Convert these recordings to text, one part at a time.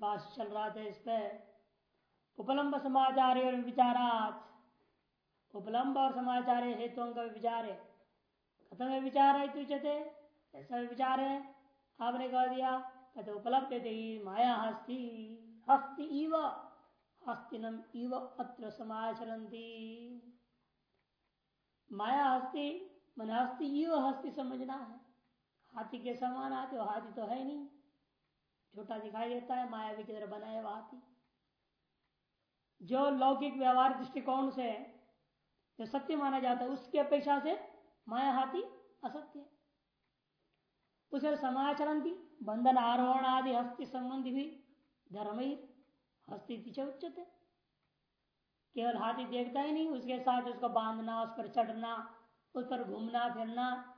बात चल रहा था इस पे। उपलम्ब समाचार और विचारात। उपलम्ब और समाचार हेतुओं का विचार है। खत्म विचार है तुझते ऐसा विचार है। आपने कह दिया कहते उपलब्ध थे, माया हस्ती हस्ती इव, हस्तिनम इव अत्र समाचरती माया हस्ती, मन हस्ती इव हस्ती समझना है। हाथी के समान आते हो, हाथी तो है नहीं। छोटा दिखाई देता है, मायावी की तरह बनाया हुआ हाथी। जो लौकिक व्यवहार दृष्टिकोण से जो सत्य माना जाता है, उसकी अपेक्षा से माया हाथी असत्य है। उसे समाचरण भी, बंधन आरोहण आदि, हस्ती संबंधी भी धर्म ही हस्ती उच्चते केवल हाथी देखता ही नहीं, उसके साथ उसको बांधना, उस पर चढ़ना, उस पर घूमना, फिरना,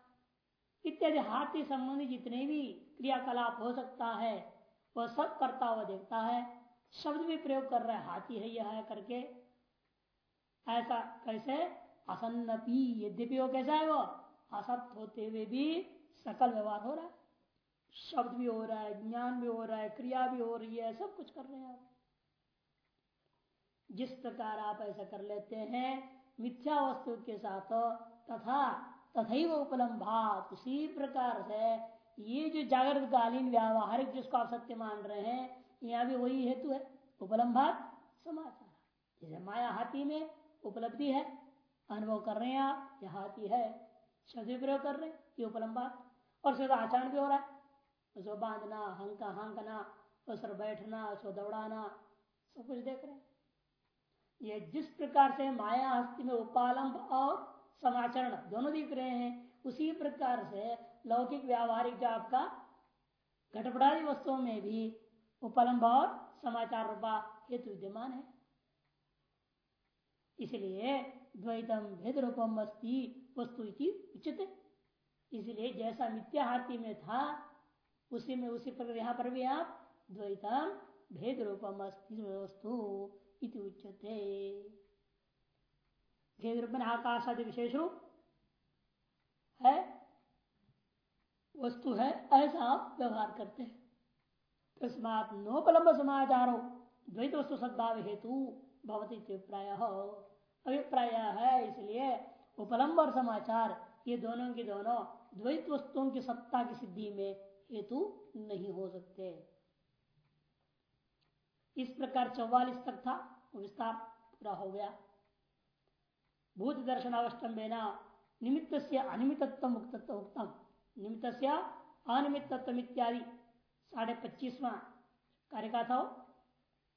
इत्यादि हाथी संबंधी जितने भी क्रियाकलाप हो सकता है वह सब करता हुआ देखता है, शब्द भी प्रयोग कर रहा है, हाथी है, यह है करके। ऐसा कैसे? असन्नपी यद्यपि वो कैसा है वो? असत होते हुए भी सकल व्यवहार हो रहा है। शब्द भी हो रहा है, ज्ञान भी हो रहा है, क्रिया भी हो रही है, सब कुछ कर रहे हैं आप। जिस प्रकार आप ऐसा कर लेते हैं, मिथ्या वस्तु के साथ तथा तथा उपलम्भात, उसी प्रकार से ये जो जागृत कालीन व्यावहारिक जिसको आप सत्य मान रहे हैं यहाँ भी वही हेतु है। उपलम्भात समाचार। जैसे माया हाथी में उपलब्धि है, अनुभव कर रहे हैं आप, यह हाथी है शब्द प्रयोग कर रहे हैं, ये उपलम्बात और उसका आचरण भी हो रहा है। उसको बांधना, हंका हंकना उस पर बैठना उसको दौड़ाना, सब कुछ देख रहे हैं। ये जिस प्रकार से माया हस्ती में उपालंब और समाचरण दोनों दिख रहे हैं, उसी प्रकार से लौकिक व्यावहारिक जो आपका घटपटादी वस्तुओं में भी उपलम्ब और समाचार रूपा हेतु विद्यमान है। इसलिए द्वैतम भेद रूपम अस्ती, वस्तु उचित। इसलिए जैसा मिथ्या हाथी में था, उसी में उसी प्रकार यहाँ पर भी आप द्वैतम भेद रूपम वस्तु इति उच्यते भेद रूप में आकाश आदि विशेष रूप है। वस्तु है, ऐसा आप व्यवहार करते हैं। तस्मात नोपलम्ब समाचारो द्वैत वस्तु सद्भाव हेतु भवती अभिप्राय। अभिप्राय है, इसलिए उपलम्ब और समाचार, ये दोनों के दोनों द्वैत वस्तुओं की सत्ता की सिद्धि में हेतु नहीं हो सकते। इस प्रकार चौवालीस तक था विस्तार पूरा हो गया। भूत दर्शन अवस्टम्बेना निमित्त से मुक्तत्व उत्तम निमित्त से अनिमित्व इत्यादि साढ़े पच्चीसवा कारिका था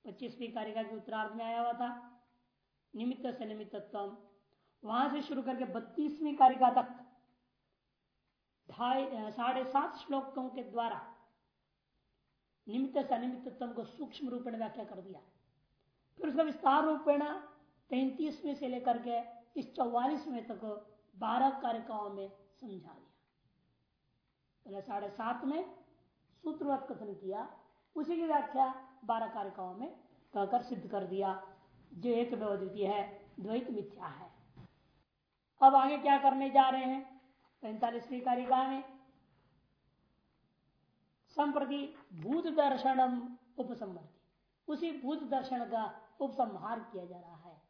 पच्चीसवीं कारिका के उत्तरार्ध में आया हुआ था। निमित्त से निमित्तत्व वहाँ से शुरू करके बत्तीसवीं कारिका तक ढाई साढ़े सात श्लोकों के द्वारा निमित्त से अनिमित्व को सूक्ष्म रूप में व्याख्या कर दिया। फिर उसका विस्तार रूपेण तैतीसवें से लेकर के इस चौवालीसवें तक बारह कारिकाओं में समझा दिया। साढ़े सात में सूत्रवत कथन किया, उसी की व्याख्या बारह कारिकाओं में कहकर सिद्ध कर दिया, जो एक द्वितीय है, द्वैत मिथ्या है। अब आगे क्या करने जा रहे हैं? पैंतालीसवीं कारिका में, संप्रति भूत दर्शन उपसमर्थी उसी भूत दर्शन का उपसंहार किया जा रहा है।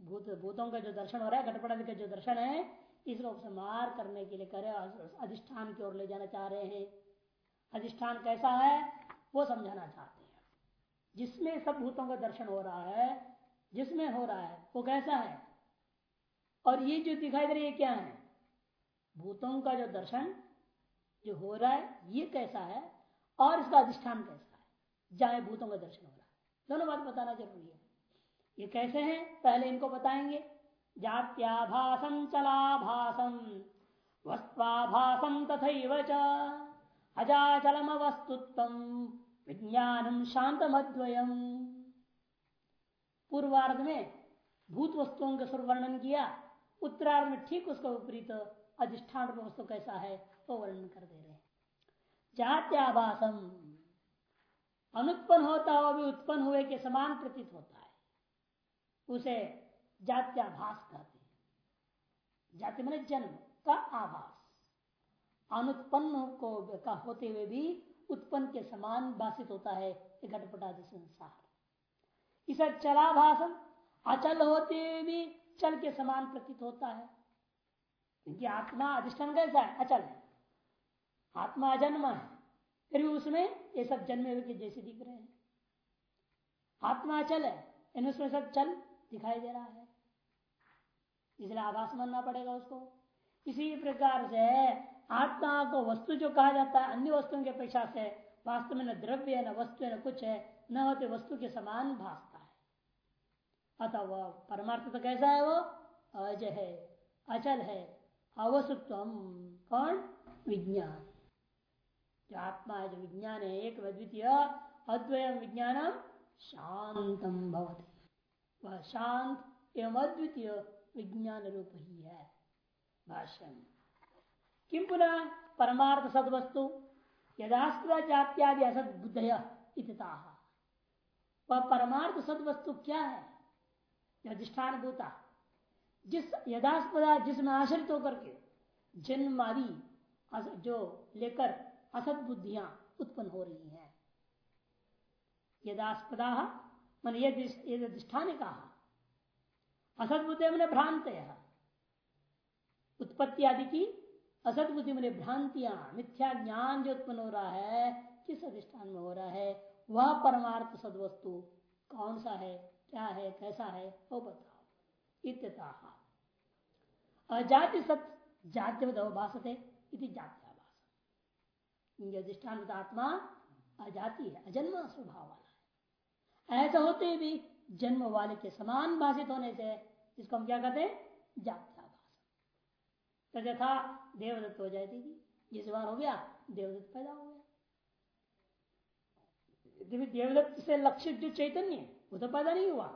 भूत, भूतों का जो दर्शन हो रहा है घटपट का जो दर्शन है इसका उपसंहार करने के लिए करे अधिष्ठान की ओर ले जाना चाह रहे हैं। अधिष्ठान कैसा है? वो समझाना चाहते हैं। जिसमें सब भूतों का दर्शन हो रहा है, जिसमें हो रहा है, वो कैसा है? और ये जो दिखाई दे रही है, क्या है? भूतों का जो दर्शन जो हो रहा है, ये कैसा है? और इसका अधिष्ठान कैसा है? जहाँ भूतों का दर्शन हो रहा है। दोनों बात बताना ज़रूरी है। ये कैसे हैं? पहले इनको बताएँगे। जात्याभासम चलाभासम वस्वाभासम तथा अजाचलम वस्तुत्व विज्ञानम शांत मद्वयम पूर्वार्ध में भूत वस्तुओं का वर्णन किया। उत्तरार्ध में ठीक उसका विपरीत अधिष्ठान वस्तु कैसा है, वो वर्णन कर दे रहे जात्याभासम अनुत्पन्न होता हुआ भी उत्पन्न हुए के समान प्रतीत होता है। उसे जात्याभास कहते हैं। जाति मैंने जन्म का आभास। अनुत्पन्न को का होते हुए भी उत्पन्न के समान भाषित होता है घटपटादि संसार। इसे चलाभाषण अचल होते हुए भी चल के समान प्रतीत होता है। क्योंकि आत्मा अधिष्ठान कैसा है? अचल है। आत्मा अजन्म है, फिर भी उसमें ये सब जन्मे हुए जैसे दिख रहे हैं। आत्मा अचल है, इन उसमें सब चल दिखाई दे रहा है। इसलिए आभास मानना पड़ेगा उसको। इसी प्रकार से आत्मा को वस्तु जो कहा जाता है, अन्य वस्तुओं के अपेक्षा से वास्तव में न द्रव्य है, न वस्तु है, न कुछ है, न होते वस्तु के समान भासता है। अतः वह परमार्थ तो कैसा है वो? अज है, अचल है अवसुत्व कौन? विज्ञान। जो आत्मा है, जो विज्ञान है, एक द्वितीय अद्वय विज्ञानम शांतम भवते। वह शांत एवं अद्वितीय विज्ञान रूप ही है भाष्य किम पुनः परमार्थ सदवस्तु यदास्त्र जात्यादि असद बुद्धय वह परमार्थ सदवस्तु क्या है? अधिष्ठान भूता जिस यदास्पदा जिसमें आश्रित होकर के जन्म आदि जो लेकर असद बुद्धियाँ उत्पन्न हो रही हैं। यदास्पदा, मन यद अधिष्ठान कहा असद बुद्धि मैंने भ्रांत उत्पत्ति आदि की असद बुद्धि मैंने भ्रांतियाँ, मिथ्या ज्ञान जो उत्पन्न हो रहा है, किस अधिष्ठान में हो रहा है, वह परमार्थ सदवस्तु कौन सा है, क्या है, कैसा है, वो बताओ। इत्यता। अजाति सत जाति भाषते इति जात्याभाष अधिष्ठान आत्मा अजाति है, अजन्मा स्वभाव वाला है। ऐसा होते भी जन्म वाले के समान भाषित होने से इसको हम क्या कहते हैं? जात्याभाष। तो यथा देवदत्त हो थी। जिस बार हो गया, देवदत्त पैदा हो गया। देवदत्त से लक्षित जो चैतन्य वो तो पैदा नहीं हुआ।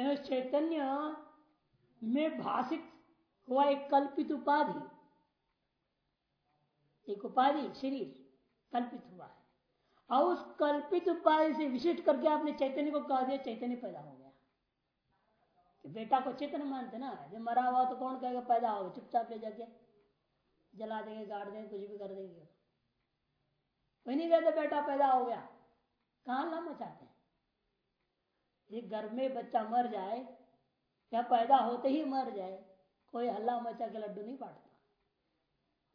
उस चैतन्य में भाषित हुआ एक कल्पित उपाधि। एक उपाधि, शरीर कल्पित हुआ है। और उस कल्पित उपाधि से विशिष्ट करके आपने चैतन्य को कह दिया, चैतन्य पैदा हो गया। कि बेटा को चेतन मानते ना, जब मरा हुआ तो कौन कहेगा, पैदा होगा चुपचाप ले जाके जला देंगे, गाड़ देंगे, कुछ भी कर देंगे। कोई नहीं कहते, बेटा पैदा हो गया। कहा ला मचाते हैं? ये घर में बच्चा मर जाए, या पैदा होते ही मर जाए, कोई हल्ला मचा के लड्डू नहीं बांटता।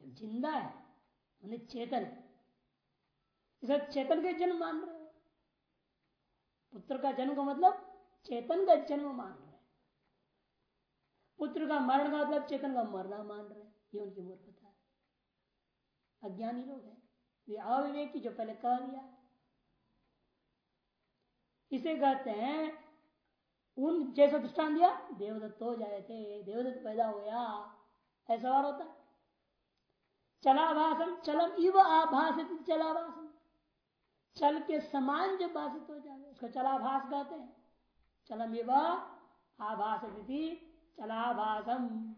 ज़िंदा है, उन्हें चेतन इसे चेतन के जन्म मान रहे हो। पुत्र का जन्म का मतलब चेतन का जन्म मान रहे पुत्र का मरण का मतलब चेतन का मरना मान रहे ये उनकी मूर्खता है। अज्ञानी लोग हैं। वे अविवेकी जो पहले कह दिया इसे कहते हैं, उन जैसा दृष्टान दिया, देवदत्त हो जाए थे, देवदत्त पैदा हो गया। ऐसा और होता चलाभाषम चलम इव आभाषित चलाभाषम चल के समान जब भाषित हो जाए उसको चलाभास कहते हैं। चलम इव आभाषित चलाभासम।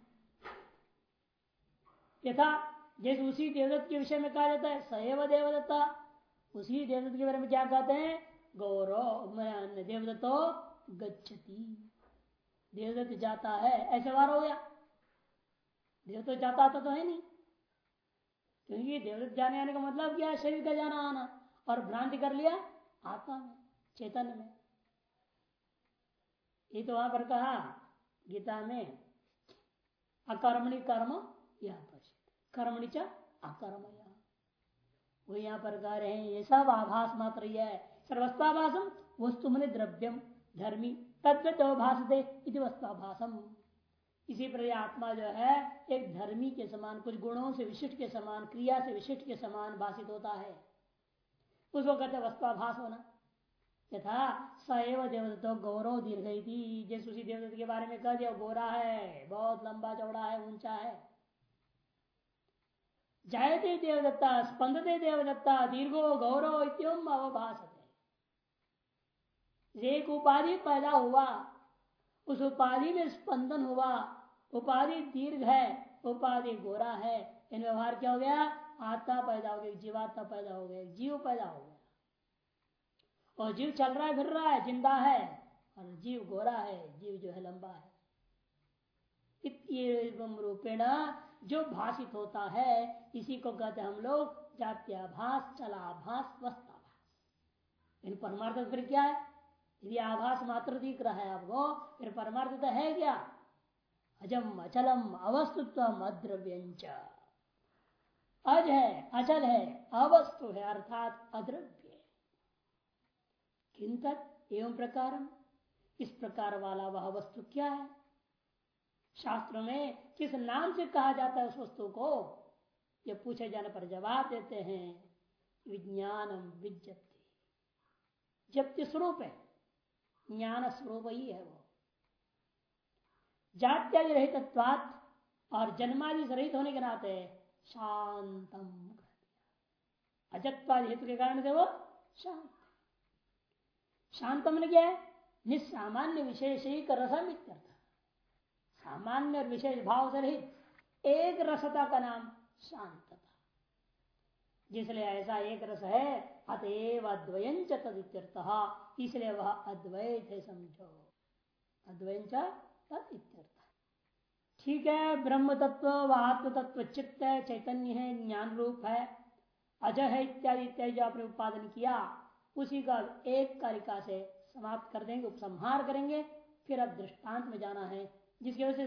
यथा, जैसे उसी देवदत्त के विषय में कहा जाता है सैव देवदत्ता। उसी देवदत्त के बारे में क्या कहते हैं? गौरव देवदत्तो गच्छति। देवदत्त जाता है, ऐसे बार हो गया। देवदत्त जाता आता तो है नहीं। क्योंकि देवदत्त जाने आने का मतलब क्या है? शरीर का जाना आना। और भ्रांति कर लिया आत्मा में, चेतन में। ये तो वहाँ पर कहा, गीता में, अकर्मणी कर्म यह कर्मणि च वो यहाँ पर कह रहे हैं, ये सब आभास मात्र है सर्वस्वाभाषम वस्तु मन द्रव्यम धर्मी, तद्वत भाषते इति वस्ताभाषम इसी पर आत्मा जो है, एक धर्मी के समान, कुछ गुणों से विशिष्ट के समान, क्रिया से विशिष्ट के समान भाषित होता है। उसको कहते वस्ताभास होना। यथा सएव देवदत्त गौरव दीर्घ थी जिस उसी देवदत्त के बारे में कह दिया, गोरा है, बहुत लंबा चौड़ा है, ऊँचा है। जायते देवदत्ता, स्पंदते देवदत्ता, दीर्घो गौरव इतम अवभाष एक उपाधि पैदा हुआ, उस उपाधि में स्पंदन हुआ, उपाधि दीर्घ है, उपाधि गोरा है। इन व्यवहार क्या हो गया? आत्मा पैदा हो गया जीवात्मा पैदा हो गया जीव पैदा हो गया। और जीव चल रहा है, फिर रहा है, ज़िंदा है, और जीव गोरा है, जीव जो है लंबा है। रूपेण जो भाषित होता है, इसी को कहते हम लोग जात्याभास, चलाभास, वस्ताभास। इन परमार्थ फिर क्या है? यदि आभास मात्र दिख रहा है आपको, फिर परमार्थ तो है क्या? अजम, अचलम अवस्तुत्व अद्रव्यंच। अज है, अचल है, अवस्तु है, अर्थात अद्रव्य किंत एवं प्रकार इस प्रकार वाला वह वस्तु क्या है? शास्त्र में किस नाम से कहा जाता है उस वस्तु को? ये पूछे जाने पर जवाब देते हैं, विज्ञानम विज्ञप्ति। जप्ति स्वरूप है, ज्ञान स्वरूप ही है वो। जात्यादि रहित और जन्मादि रहित होने के नाते शांतम अजत्वादि हेतु के कारण से वो शांत शांतम ने क्या है? निस्सामान्य विशेष रसम इत्यर्थ सामान्य और विशेष भाव से रहित एक रसता का नाम शांतता जिसलिए ऐसा एक रस है, अतएव अद्वयंच तदित्यर्थ। इसलिए वह अद्वैत है समझो। अद्वयंच तदित्यर्थ। ठीक है ब्रह्म तत्व व आत्म तत्व चित्त है, चैतन्य है, ज्ञान रूप है अज है, इत्यादि इत्यादि जो आपने उत्पादन किया, उसी का एक कारिका से समाप्त कर देंगे, उपसंहार करेंगे, फिर अब दृष्टांत में जाना है, जिसकी वजह से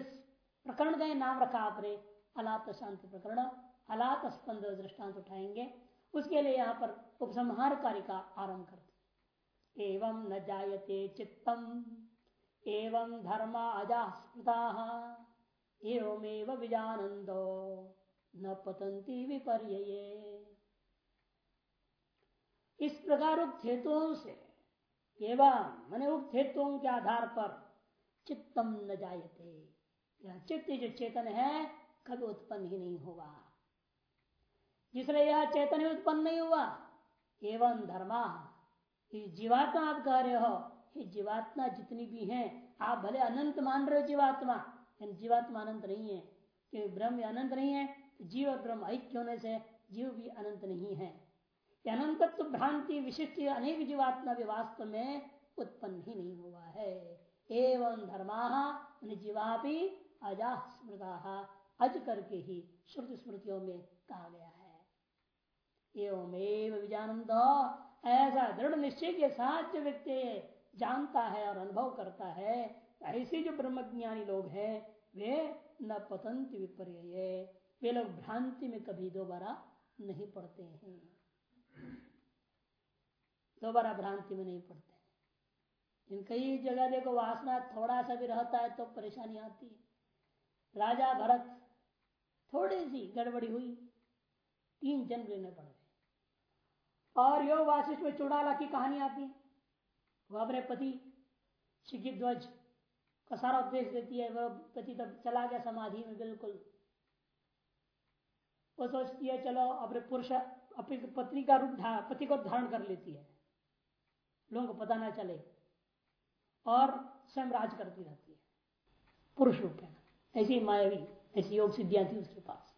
प्रकरण का नाम रखा आपने अलात शांति प्रकरण अलात स्पंद दृष्टांत उठाएँगे, उसके लिए यहाँ पर उपसंहार कारिका आरंभ करते एवं न जायते चित्तम, एवं धर्म अजा एवमेव विजानंदो न पतंती विपर्य इस प्रकार उक्त हेतुओं से एवं मैंने उक्त हेतुओं के आधार पर चित्तम न जायते। यह चित्त जो चेतन है, कभी उत्पन्न ही नहीं हुआ जिसलिए यह चेतन ही उत्पन्न नहीं हुआ, एवं धर्मा जीवात्मा आप कह रहे हो, ये जीवात्मा जितनी भी हैं, आप भले अनंत मान रहे हो जीवात्मा जीवात्मा अनंत नहीं है, क्योंकि ब्रह्म अनंत नहीं है तो जीव और ब्रह्म ऐक्य होने से जीव भी अनंत नहीं है। अनंतत्व भ्रांति विशिष्ट अनेक जीवात्मा भी वास्तव में उत्पन्न ही नहीं हुआ है। एवं धर्मा जीवा भी अजा स्मृता अज करके ही श्रुति स्मृतियों में कहा गया है। एवं विजानंद, ऐसा दृढ़ निश्चय के साथ जो व्यक्ति जानता है और अनुभव करता है ऐसे जो ब्रह्मज्ञानी लोग हैं, वे न पतंत विपर्य वे लोग भ्रांति में कभी दोबारा नहीं पढ़ते हैं। दोबारा भ्रांति में नहीं पढ़ते इन कई जगह देखो वासना थोड़ा सा भी रहता है तो परेशानी आती है। राजा भरत, थोड़ी सी गड़बड़ी हुई। तीन जन्म लेने पड़ गए। और योग वाशिष्ठ में चुड़ाला की कहानी आती है। वह अपने पति शिखी ध्वज का सारा उपदेश देती है, वह पति तब चला गया समाधि में, बिल्कुल। वो सोचती है, चलो अपने पुरुष अपनी पत्नी का रूप पति को धारण कर लेती है। लोगों को पता ना चले। और स्वयं राज करती रहती है। पुरुष रूप है। ऐसी मायावी ऐसी योग सिद्धियाँ थी उसके पास।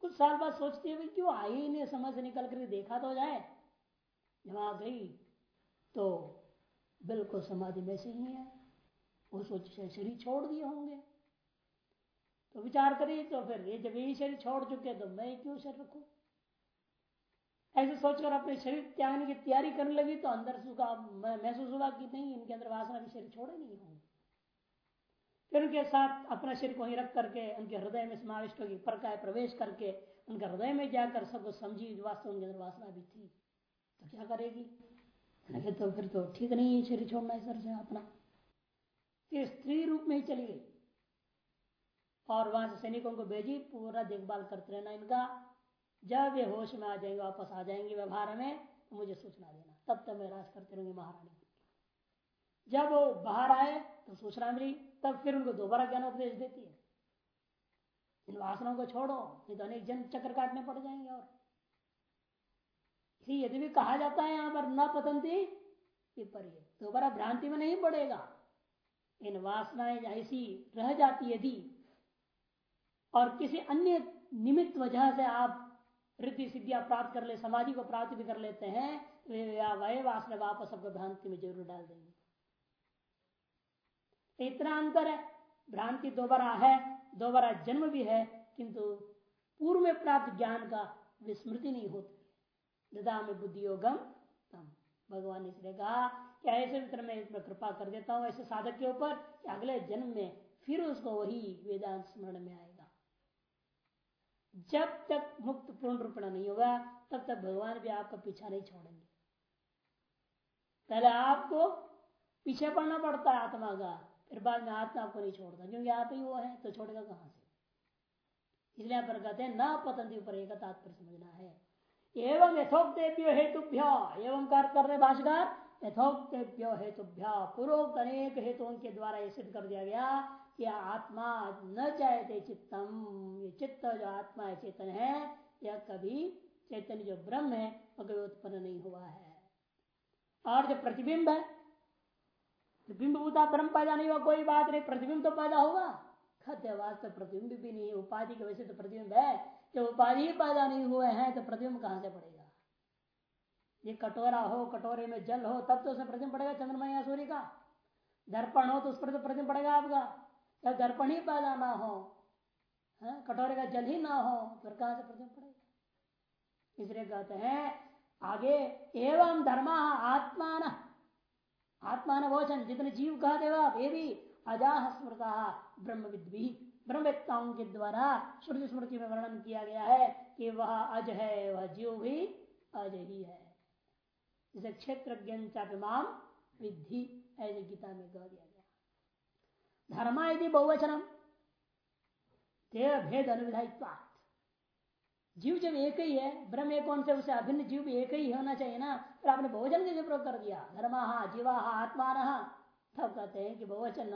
कुछ साल बाद सोचती है क्यों आई नहीं समझ से निकल कर देखा तो जाए। जब आ गई तो बिल्कुल समाधि में से ही है। सोच शरीर छोड़ दिए होंगे। तो विचार करिए तो फिर, ये जब यही शरीर छोड़ चुके तो मैं क्यों शरीर रखू? ऐसे सोचकर अपने शरीर त्यागने की तैयारी करने लगी तो अंदर सुखा महसूस हुआ कि नहीं, इनके अंदर वासना भी शरीर छोड़े नहीं होंगे। फिर उनके साथ अपना शरीर को ही रख करके, उनके हृदय में समाविष्ट होगी परकाय प्रवेश करके, उनके हृदय में जाकर सब कुछ समझी, वास्तव उनके अंदर वासना भी थी। तो क्या करेगी? तो फिर तो ठीक नहीं है शरीर छोड़ना है तरह से अपना। फिर स्त्री रूप में ही चली गई। और वहाँ से सैनिकों को भेजी, पूरा देखभाल करते रहना इनका। जब ये होश में आ जाएँगे, वापस आ जाएँगे व्यवहार में तो मुझे सूचना देना। तब तक मैं राज करते रहेंगे महारानी। जब वो बाहर आए तो सूचना मिली, तब फिर उनको दोबारा ज्ञान उपदेश देती है। इन वासनों को छोड़ो, नहीं तो अनेक जन चक्कर काटने पड़ जाएँगे और। यदि भी कहा जाता है यहाँ पर, न पतंती विपर्य दोबारा भ्रांति में नहीं पड़ेगा। इन वासनाएँ ऐसी रह जाती यदि और किसी अन्य निमित्त वजह से आप रिद्धि सिद्धियाँ प्राप्त कर ले, समाधि को प्राप्त भी कर लेते हैं वे वह वासना वापस आपको भ्रांति में ज़रूर डाल देंगे। इतना अंतर है। भ्रांति दोबारा है, दोबारा जन्म भी है, किंतु पूर्व में प्राप्त ज्ञान का विस्मृति नहीं होती। ददा में बुद्धि योगम भगवान ने इसलिए कहा कि ऐसे मित्र में कृपा कर देता हूँ, ऐसे साधक के ऊपर अगले जन्म में फिर उसको वही वेदांत स्मरण में आएगा। जब तक मुक्त पूर्ण रूप नहीं होगा, तब तक भगवान भी आपका पीछा नहीं छोड़ेंगे। पहले आपको पीछे पड़ना पड़ता है आत्मा का, फिर बाद में आत्मा आपको नहीं छोड़ता, क्योंकि आप ही वो है तो छोड़ेगा कहाँ से? इसलिए पर कहते हैं, न पतंती ऊपर एक तात्पर्य समझना है। एवं यथोक्तेभ्यो हेतुभ्य, एवं कर रहे भाषाकार यथोक्तेभ्यो हेतुभ्य पूर्वोक्त अनेक हेतुओं के द्वारा यह सिद्ध कर दिया गया कि आत्मा न चाहते चित्तम। ये चित्त जो आत्मा है, चेतन है, यह कभी चैतन्य जो ब्रह्म है वह कभी उत्पन्न नहीं हुआ है। और जो प्रतिबिंब है बिंब भूता ब्रह्म पैदा नहीं हुआ, कोई बात नहीं, प्रतिबिंब तो पैदा होगा कहते वास्तव प्रतिबिंब भी नहीं उपाधि के वैसे तो प्रतिबिंब है जब उपाधि ही पैदा नहीं हुए हैं तो प्रतिबिंब कहाँ से पड़ेगा? ये कटोरा हो, कटोरे में जल हो, तब तो उसमें प्रतिबिंब पड़ेगा चंद्रमा या सूर्य का। दर्पण हो तो उस पर तो प्रतिबिंब पड़ेगा आपका। जब दर्पण ही पैदा ना हो, है? कटोरे का जल ही ना हो फिर कहाँ से प्रतिबिंब पड़ेगा? इसलिए कहते हैं, आगे, एवं धर्म आत्मान। आत्मान वचन जितने जीव कहा देवा ये भी अजाह स्मृता ब्रह्म विद्वी ब्रह्मवेत्ताओं के द्वारा श्रुति स्मृति में वर्णन किया गया है कि वह अज है, वह जीव भी अज ही है। इसे क्षेत्र चापिमाम विधि ऐसे गीता में कह दिया गया। धर्मा यदि बहुवचनम। तेरह भेद अनुविधायित्वा जीव जब एक ही है, ब्रह्म एक कौन से उसे अभिन्न जीव भी एक ही होना चाहिए ना? फिर आपने बहुवचन कैसे प्रयोग कर दिया? धर्मा, जीवा आत्मा तब कहते हैं कि बहुवचन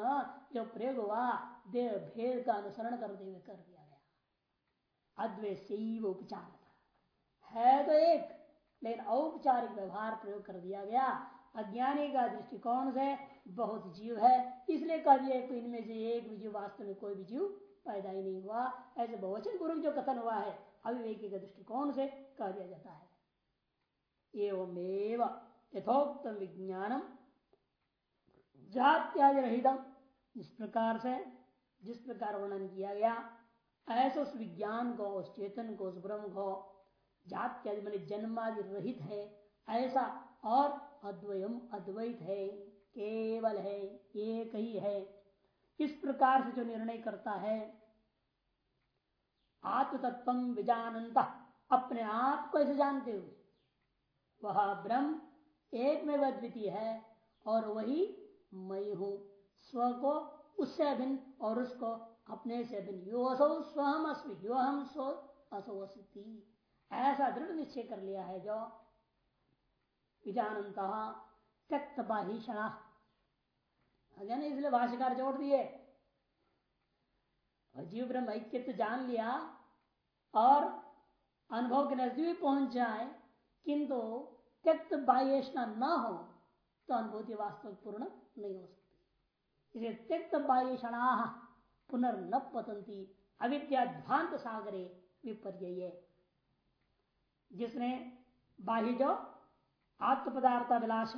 जो प्रयोग हुआ, देह भेद का अनुसरण करते हुए कर दिया गया। अद्वैत से उपचार है तो एक, लेकिन औपचारिक व्यवहार प्रयोग कर दिया गया। अज्ञानी का दृष्टिकोण से बहुत जीव है, इसलिए कह दिया तो इनमें से एक भी जीव वास्तव में कोई भी जीव पैदा ही नहीं हुआ। ऐसे बहुवचन पूर्वक जो कथन हुआ है, अविवेकी के दृष्टिकोण से कह दिया जाता है। एवं यथोक्त विज्ञानम जात्यादि रहितम। इस प्रकार से, जिस प्रकार वर्णन किया गया, ऐसे उस विज्ञान को, उस चेतन को, उस ब्रह्म को जात्यादि मैंने जन्मादि रहित है, ऐसा और अद्वयम अद्वैत है, केवल है, एक ही है। इस प्रकार से जो निर्णय करता है आत्म तत्व विजानंत अपने आप को ऐसे जानते हुए, वह ब्रह्म एक में अद्वितीय है, और वही मैं हूँ। स्व को उससे अभिन्न और उसको अपने से अभिन्न यो असो स्वहम अस्मी, यो हम स्व असो अस्ती। ऐसा दृढ़ निश्चय कर लिया है जो विजानंत त्यक्त बाहिषणा। अगर इसलिए भाष्यकार जोड़ दिए। जीव ब्रह्म ऐक्य जान लिया और अनुभव के नज़दीक पहुँच जाए, किंतु त्यक्त बाह्यषणा न हो तो अनुभूति वास्तव पूर्ण नहीं हो सकती। इसे त्यक्त बाह्य क्षणा पुनर्न पतंती अविद्याध्वांत सागरे विपर्य जिसने बाह्य जो आत्म पदार्थ अभिलाष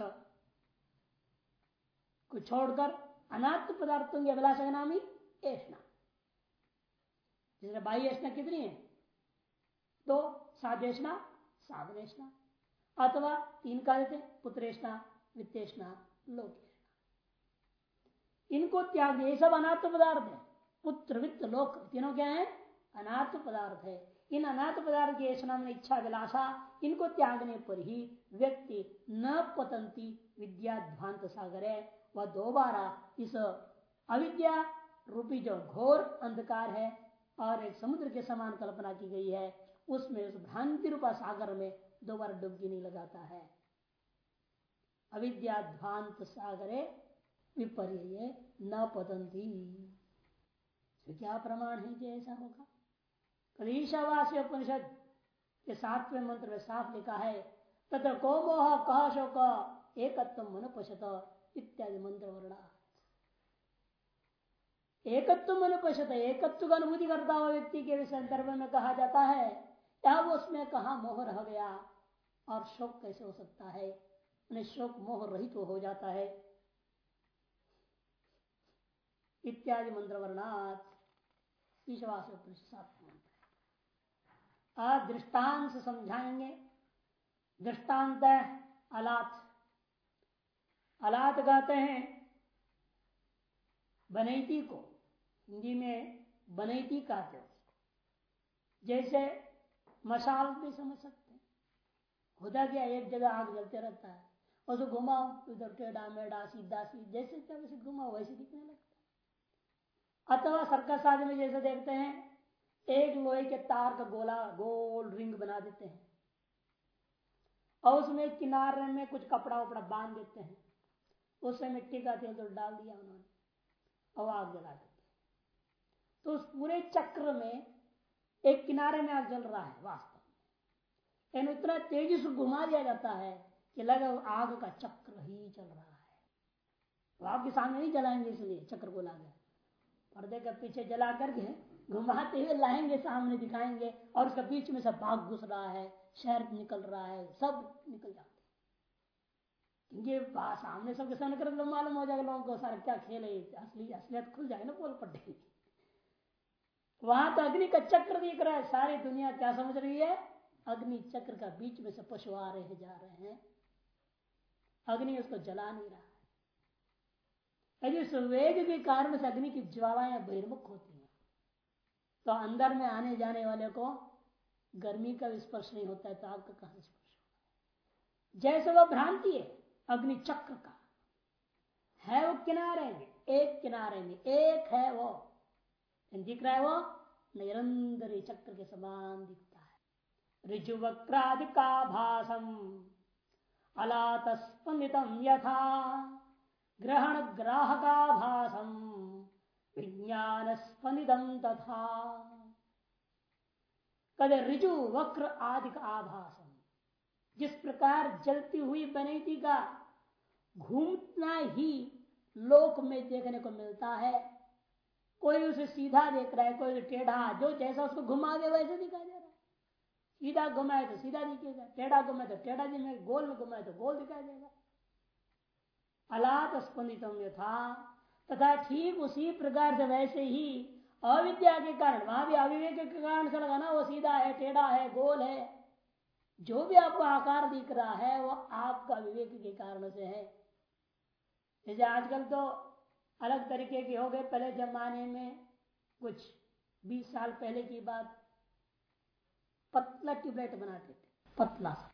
को छोड़कर अनात्म पदार्थों की अभिलाष का नाम ही ऐसा जिसने बाह्य ऐसा कितनी है? दो साधेषणा साधनेषणा अथवा तीन का देते पुत्रेषणा, वित्तेषणा लोकेशना इनको त्याग, ये सब अनाथ पदार्थ है। पुत्र, वित्त, लोक, तीनों क्या है? अनाथ पदार्थ है। इन अनाथ पदार्थ की स्नान इच्छा, विलासा, इनको त्यागने पर ही व्यक्ति न पतंती विद्याध्वांत सागर है। वह दोबारा इस अविद्या रूपी जो घोर अंधकार है और एक समुद्र के समान कल्पना की गई है, उसमें उस भ्रांति रूपा सागर में दोबारा डुबकी नहीं लगाता है। अविद्याध्वांत सागरे विपर्य न पतंती क्या प्रमाण है कि ऐसा होगा? कल ईशावासी उपनिषद के सातवें मंत्र में साफ़ लिखा है तथा को मोह कह शोक एकत्व मनुपशत इत्यादि मंत्र वर्णा एकत्व मनुपशत एकत्व का अनुभूति करता हुआ व्यक्ति के संदर्भ में कहा जाता है क्या वो उसमें कहा मोह रह गया, और शोक कैसे हो सकता है? शोक मोह रहित तो हो जाता है। इत्यादि मंत्र वर्णात ईश्वास से समझाएँगे। दृष्टांत अलाथ अलाथ कहते हैं बनैती को। हिंदी में बनैती कहते हो जैसे मशाल भी समझ सकते हैं। होता क्या एक जगह आग जलते रहता है उसको घुमाओ इधर टेढ़ा मेढ़ा, सीधा सीधा, जैसे वैसे घुमाओ, वैसे दिखने लगता है। अथवा सर्कस आदि में जैसे देखते हैं, एक लोहे के तार का गोला, गोल रिंग बना देते हैं। और उसमें किनारे में कुछ कपड़ा वपड़ा बाँध देते हैं। उसमें मिट्टी का तेल तो डाल दिया उन्होंने, और आग जला देते तो उस पूरे चक्र में एक किनारे में आग जल रहा है वास्तव में। उतना तेज़ी से घुमा दिया जाता है कि लगा आग का चक्र ही चल रहा है। तो आपके सामने नहीं जलाएँगे इसलिए चक्र को ला गया पर्दे के पीछे जला करके घुमाते हुए लाएँगे, सामने दिखाएँगे, और उसके बीच में सब भाग घुस रहा है, शहर निकल रहा है, सब निकल जाते ये सामने सबके सामने कर मालूम हो जाएगा लोगों को, सारा क्या खेल है, असली, असलियत खुल जाए ना पोल पट्टे वहाँ तो अग्नि का चक्र दिख रहा है, सारी दुनिया क्या समझ रही है? अग्नि चक्र का बीच में से पशु आ रहे, जा रहे हैं। अग्नि उसको जला नहीं रहा। यदि सुवेग के कारण से अग्नि की ज्वालाएँ बहिर्मुख होती हैं। तो अंदर में आने जाने वाले को गर्मी का स्पर्श नहीं होता है तो आग का कहाँ स्पर्श होगा जैसे वह भ्रांति है, अग्नि चक्र का। है वो किनारे में, एक किनारे में, एक है वो। दिख रहा है वो निरंतर चक्र के समान दिखता है। ऋजु वक्रादिका भाषम अलातस्पंदित यथा। ग्रहण ग्राहका भाषम विज्ञान स्पंदित तथा। कदे ऋजु, वक्र आदि का आभासम जिस प्रकार जलती हुई बनैती का घूमना ही लोक में देखने को मिलता है। कोई उसे सीधा देख रहा है, कोई टेढ़ा, जो जैसा उसको घुमा दे वैसे दिखाई दे रहा है। सीधा घुमाए तो सीधा दिखेगा, टेढ़ा घुमाए तो टेढ़ा दिखेगा, गोल में घुमाए तो गोल दिखाई देगा। अलात स्पंदित था तथा ठीक उसी प्रकार से वैसे ही अविद्या के कारण वहाँ भी अविवेक के कारण से लगाना वो सीधा है, टेढ़ा है, गोल है। जो भी आपको आकार दिख रहा है, वो आपका विवेक के कारण से है। जैसे आजकल तो अलग तरीके के हो गए, पहले जमाने में कुछ बीस साल पहले की बात, पतला ट्यूबलाइट बनाते थे, पतला सा।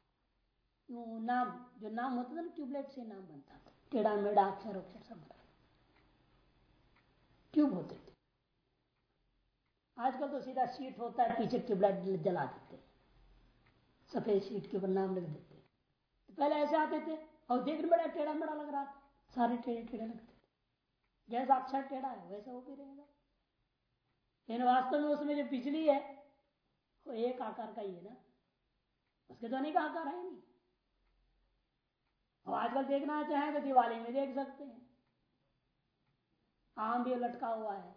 नाम, जो नाम होता था ना, ट्यूबलाइट से नाम बनता था। टेढ़ा मेढ़ा अक्षर अक्षर सब ट्यूब होते थे? आजकल तो सीधा सीट होता है, पीछे ट्यूबलाइट जला देते सफ़ेद सीट के ऊपर नाम लिख देते तो पहले ऐसे आते थे, और देखने बड़ा टेढ़ा मेढ़ा लग रहा था। सारे टेढ़े टेढ़े लगते थे। जैसा अक्षर टेढ़ा है, वैसा वो भी रहेगा। लेकिन वास्तव में उसमें जो बिजली है, वो एक आकार का ही है ना। उसके तो अनेक आकार है नहीं। और आजकल देखना चाहे तो दिवाली में देख सकते हैं। आम भी लटका हुआ है।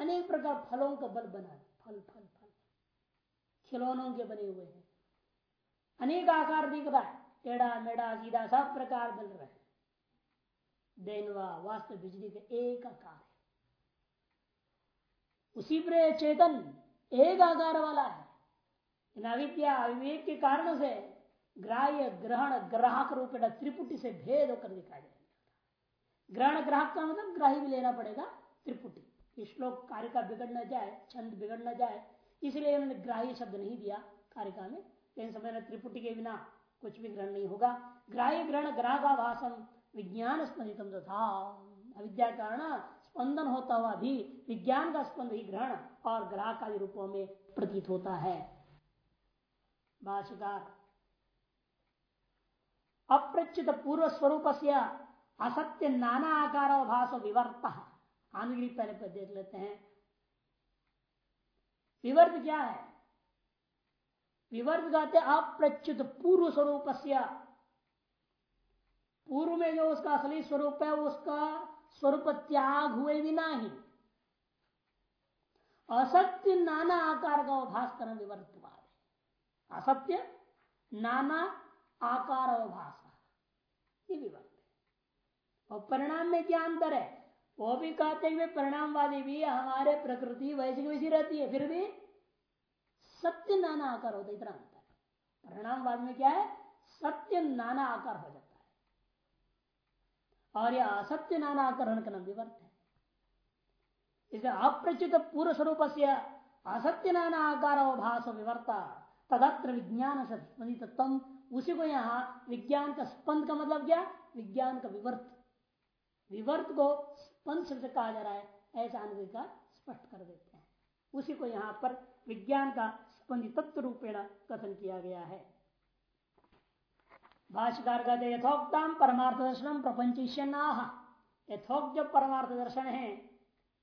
अनेक प्रकार फलों का बल बना फल फल फल। खिलौनों के बने हुए हैं। अनेक आकार दिख रहा है। टेढ़ा, मेढ़ा, सीधा सब प्रकार बन रहे हैं। देनवा, वास्तव बिजली का एक आकार है। उसी पर चेतन एक आकार वाला है। अविद्या अविवेक के कारण से ग्राह्य, ग्रहण, ग्राहक रूप त्रिपुटी से भेद होकर दिखाई देगा ग्रहण, ग्राहक का मतलब ग्राही भी लेना पड़ेगा त्रिपुटी। श्लोक कार्य का बिगड़ न जाए, छंद बिगड़ न जाए, इसलिए उन्होंने ग्राह्य शब्द नहीं दिया कारिका में। लेकिन समय त्रिपुटी के बिना कुछ भी ग्रहण नहीं होगा। ग्राह्य, ग्रहण ग्राहका भाषण विज्ञान स्पंदितम तथा अविद्या कारण स्पंदन होता हुआ भी विज्ञान का स्पंद ही ग्रहण और ग्राहक आदि रूपों में प्रतीत होता है। भाषिकार अप्रचित पूर्व स्वरूप से असत्य नाना आकार विवर्त। आनगिरी पहले पर देख लेते हैं। विवर्त क्या है? विवर्त कहते अप्रच्युत पूर्व स्वरूप पूर्व में जो उसका असली स्वरूप है, उसका स्वरूप त्याग हुए भी नहीं असत्य नाना आकार का अभास करना विवर्तवाद है। असत्य नाना आकार अभास ये विवर्त और परिणाम में क्या अंतर है? वो भी कहते हुए परिणामवादी भी हमारे प्रकृति वैसी वैसी रहती है, फिर भी सत्य नाना आकार होता है, इतना अंतर है। परिणाम बाद में क्या है? सत्य नाना आकार हो जाता है। और यह असत्य नाना आकरण का नाम विवर्त है। इसे अप्रचित पूर्व स्वरूप से असत्य नाना आकार भाष विवर्ता तदत्र विज्ञान तत्व उसी को यहाँ विज्ञान का स्पंद का मतलब क्या? विज्ञान का विवर्त। विवर्त को स्पंद शब्द कहा जा रहा है, ऐसा अनुविकार स्पष्ट कर देते हैं। उसी को यहाँ पर विज्ञान का स्पंदित तत्व रूपेण कथन किया गया है। भाष्यकार कहते यथोक्ताम परमार्थ दर्शन प्रपंचिष्यनाह यथोक्त जो परमार्थ दर्शन है।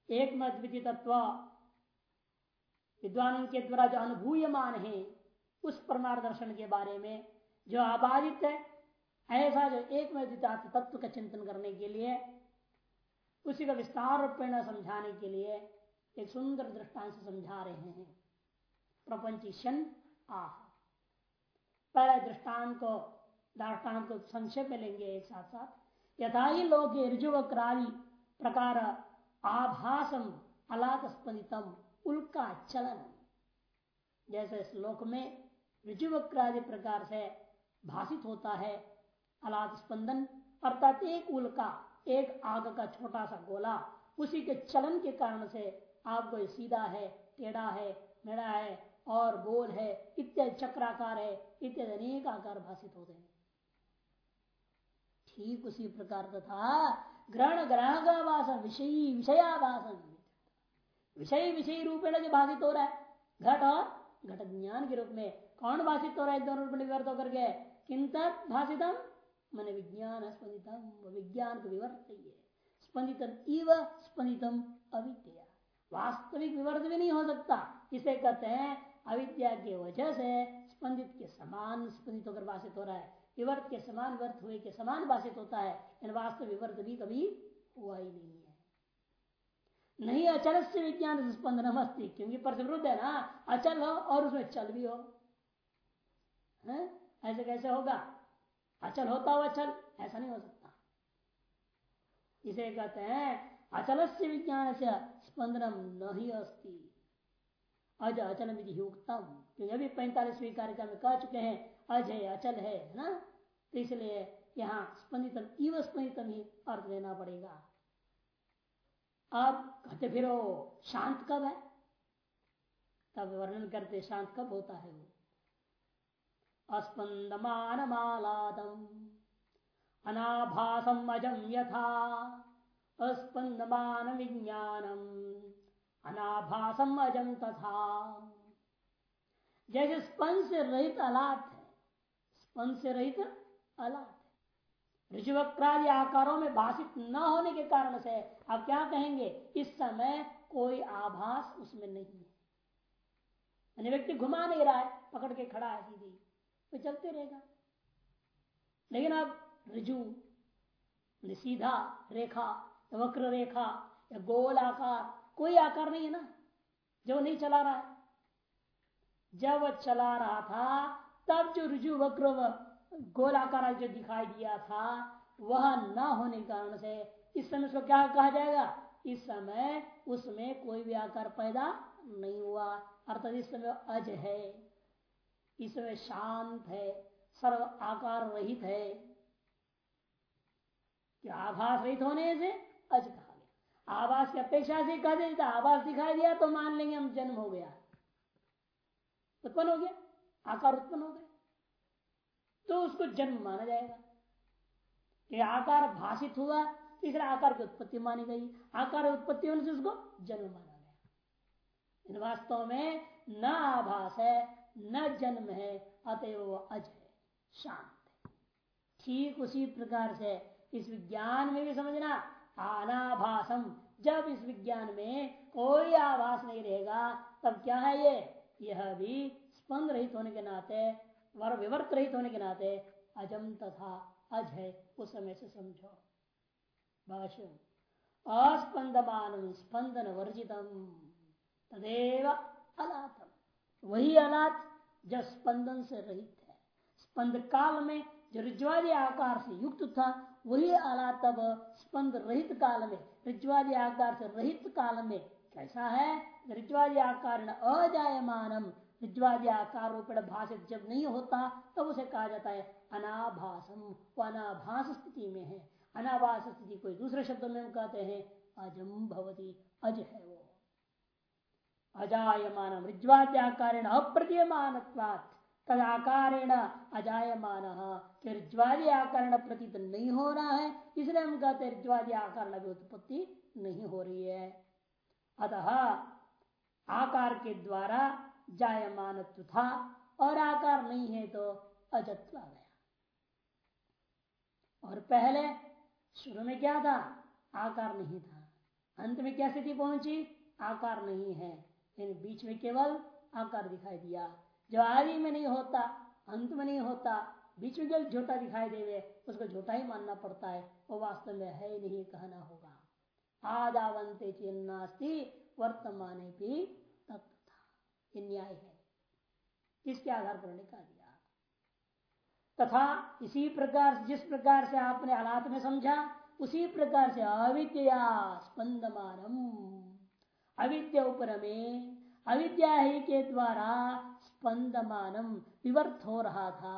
एक मत तत्व विद्वानों के द्वारा जो अनुभूयमान है, उस परमार्थ दर्शन के बारे में जो आबादित है, ऐसा जो एक में तत्व का चिंतन करने के लिए, उसी का विस्तार रूपेण समझाने के लिए एक सुंदर दृष्टांत समझा रहे हैं। प्रपंचीशन आह। पहले दृष्टांत को दृष्टांत को संक्षेप में लेंगे एक साथ साथ यथा ही लोग ऋजुवक्रादि प्रकार आभासम अलात स्पंदितम उल्का चलन जैसे श्लोक में ऋजुवक्रादि प्रकार से भाषित होता है। अलात स्पंदन, अर्थात एक उल्का एक आग का छोटा सा गोला, उसी के चलन के कारण से आपको सीधा है, टेढ़ा है मेड़ा है और गोल है, इत्यादि चक्राकार है, इत्यादि अनेक आकार भाषित होते हैं। ठीक उसी प्रकार तथा ग्रहण ग्राहकाभाषण विषयी विषयाभाषण विषय विषय रूपेण जो भाषित हो रहा है, घट और घट ज्ञान के रूप में, कौन भाषित हो रहा है दोनों रूप में विवर्त होकर के? किंत भाषितम मन विज्ञान स्पंदितम विज्ञान को विवर्त स्पंदितम इव स्पंदितम अविद्या। वास्तविक विवर्त भी नहीं हो सकता। इसे कहते हैं, अविद्या के वजह से स्पंदित के समान स्पंदित होकर भाषित हो रहा है। विवर्त के समान वर्त हुए के समान भाषित होता है। इन वास्तव विवर्त भी कभी हुआ ही नहीं है। नहीं, अचल से विज्ञान स्पंदन क्योंकि विरुद्ध है ना। अचल हो और उसमें चल भी हो। है? ऐसे कैसे होगा? अचल होता हुआ अचल ऐसा नहीं हो सकता। इसे कहते हैं अचल से विज्ञान से स्पंदनम नहीं अस्ती। अज अचल विधि उत्तम क्योंकि अभी पैंतालीसवीं कार्यक्रम में कह चुके हैं, अज है, अचल है ना? तो इसलिए यहाँ स्पंदितम, इव स्पंदितम ही अर्थ लेना पड़ेगा। अब कहते फिर शांत कब है? तब वर्णन करते शांत कब होता है वो। अस्पंदमान मालादम अनाभासम अजम यथा। अस्पंदमान विज्ञानम अनाभासम अजम तथा। जैसे स्पंद से रहित अलात है। स्पंद से रहित अलात है। ऋषिवक्रादि आकारों में भाषित न होने के कारण से आप क्या कहेंगे? इस समय कोई आभास उसमें नहीं है। व्यक्ति घुमा नहीं रहा है, पकड़ के खड़ा है सीधी। तो चलते रहेगा। लेकिन अब रिजु सीधा रेखा, वक्र रेखा या गोल आकार, कोई आकार नहीं है ना, जो नहीं चला रहा है। जब वह चला रहा था, तब जो रुजु वक्र गोल आकार जो दिखाई दिया था, वह न होने के कारण से इस समय उसको क्या कहा जाएगा? इस समय उसमें कोई भी आकार पैदा नहीं हुआ। अर्थात इस समय अज है। इस समय शांत है, सर्व आकार रहित है। क्या आभास रहित होने से? अज कहा गया। आवास की अपेक्षा से कह देता आवास दिखाई दिया तो मान लेंगे हम जन्म हो गया। उत्पन्न हो गया, आकार उत्पन्न हो गया। तो उसको जन्म माना जाएगा। कि आकार भाषित हुआ, तीसरा आकार की उत्पत्ति मानी गई। आकार उत्पत्ति होने से उसको जन्म माना गया। इन वास्तव में न आभास है न जन्म है, अतएव वो अज है, शांत है। ठीक उसी प्रकार से इस विज्ञान में भी समझना अनाभासम जब इस विज्ञान में कोई आभास नहीं रहेगा, तब क्या है ये? यह भी स्पंद रहित होने के नाते वर विवर्त रहित होने के नाते, अजम तथा अज है, उस समय से समझो। भाष्य अस्पंदमान स्पंदन वर्जितम, तदेव अलातम वही अलात जो स्पंदन से रहित है। स्पंद काल में जो रिज्वादी आकार से युक्त था, वही आला तब स्पंद रहित काल में रिज्वादी आकार से रहित काल में कैसा है? रिज्वादी आकार अजायमानम। रिज्वादी आकार रूपेण भाषित जब नहीं होता, तब उसे कहा जाता है अनाभासम। अनाभास स्थिति में है। अनाभास स्थिति कोई दूसरे शब्द में हम कहते हैं, अजम भवती, अज है वो। अजायमान। ऋज्वाद्याकारेण अप्रतीयमान तदाकारेण अजायमान। ऋज्वादी आकरण प्रतीत नहीं हो रहा है, इसलिए हम कहते ऋज्वादी आकरण अभी उत्पत्ति नहीं हो रही है। अतः आकार के द्वारा जायमान था और आकार नहीं है तो अजत्व आ गया। और पहले शुरू में क्या था? आकार नहीं था। अंत में क्या स्थिति पहुँची? आकार नहीं है। इन बीच में केवल आकार दिखाई दिया। जो आदि में नहीं होता, अंत में नहीं होता, बीच में जो झोटा दिखाई दे उसको झोटा ही मानना पड़ता है। वो वास्तव में है नहीं, कहना होगा। आदावंते चिन्नास्ती वर्तमान भी तत्व न्याय है। इसके आधार पर निकाल दिया। तथा इसी प्रकार से, जिस प्रकार से आपने हालात में समझा, उसी प्रकार से अविद्या स्पंदमानम। अविद्या में अविद्या ही के द्वारा स्पंदमानम विवर्त हो रहा था।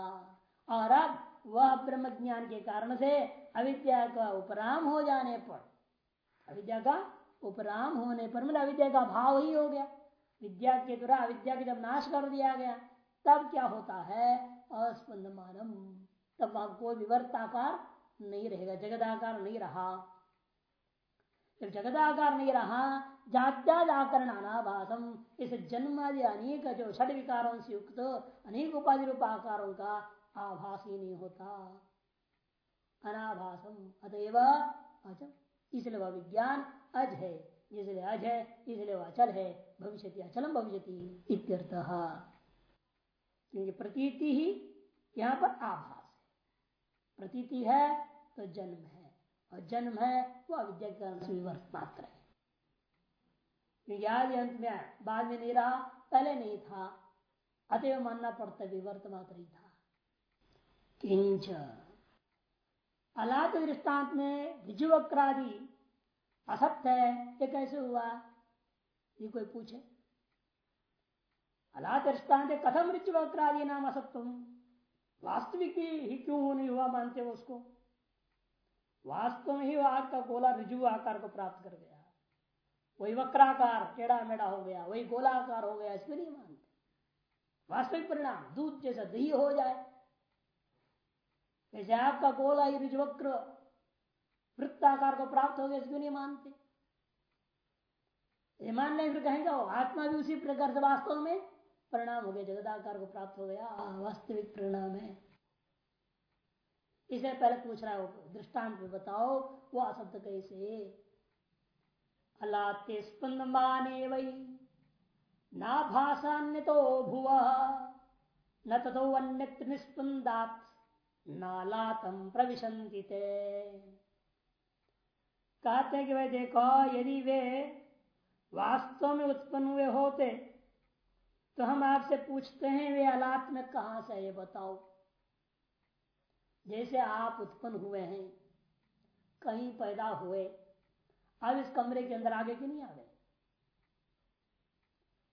और अब वह ब्रह्म ज्ञान के कारण से अविद्या का उपराम हो जाने पर, अविद्या का उपराम होने पर मतलब अविद्या का भाव ही हो गया। विद्या के द्वारा अविद्या के जब नाश कर दिया गया, तब क्या होता है? अस्पंदमानम। तब वहाँ कोई विवर्ताकार नहीं रहेगा, जगदाकार नहीं रहा। जब जगदाकार नहीं रहा जात्याद आकरण अनाभासम इस जन्म आदि अनेक जो षड विकारों से युक्त अनेक उपाधि रूप आकारों का आभास ही नहीं होता। अनाभासम अतएव अचल इसलिए वह विज्ञान अज है। इसलिए अज है, इसलिए वह अचल है। भविष्य अचलम भविष्य क्योंकि प्रतीति ही यहाँ पर आभास है। प्रतीति है तो जन्म है। और जन्म है वो अविद्या के कारण विवर्त मात्र है। आदि अंत में बाद में नहीं रहा, पहले नहीं था। अतएव मानना पड़ता विवर्त मात्र ही था। किंच। अलाद दृष्टांत में ऋजुवक्रादि असत्य है। ये कैसे हुआ? ये कोई पूछे। अलाद दृष्टांत कथम ऋजुवक्रादि नाम असत्यम वास्तविक ही क्यों नहीं हुआ, मानते हो उसको? वास्तव में ही वो आग का गोला रिजु आकार को प्राप्त कर गया। वही वक्राकार, टेढ़ा मेढ़ा हो गया, वही गोलाकार हो गया इसमें नहीं मानते। वास्तविक परिणाम, दूध जैसा दही हो जाए। जैसे आपका गोला ही रिजवक्र, वृत्ताकार को प्राप्त हो गया, इसको नहीं मानते। ये मानने फिर कहेंगे आत्मा भी उसी प्रकार से वास्तव में परिणाम हो गया, जगदाकार को प्राप्त हो गया। वास्तविक परिणाम है। इसे पहले पूछ रहा है दृष्टांत बताओ, वो असत्य कैसे? अलाते स्पंद वही ना भाषान्य तो भुव। न तथो अन्यत्र निस्पंदात नालातम प्रविशंति कहते हैं कि भाई देखो, यदि वे वास्तव में उत्पन्न हुए होते तो हम आपसे पूछते हैं, वे हालात में कहाँ से ये बताओ। जैसे आप उत्पन्न हुए हैं, कहीं पैदा हुए अब इस कमरे के अंदर आगे कि नहीं आ गए।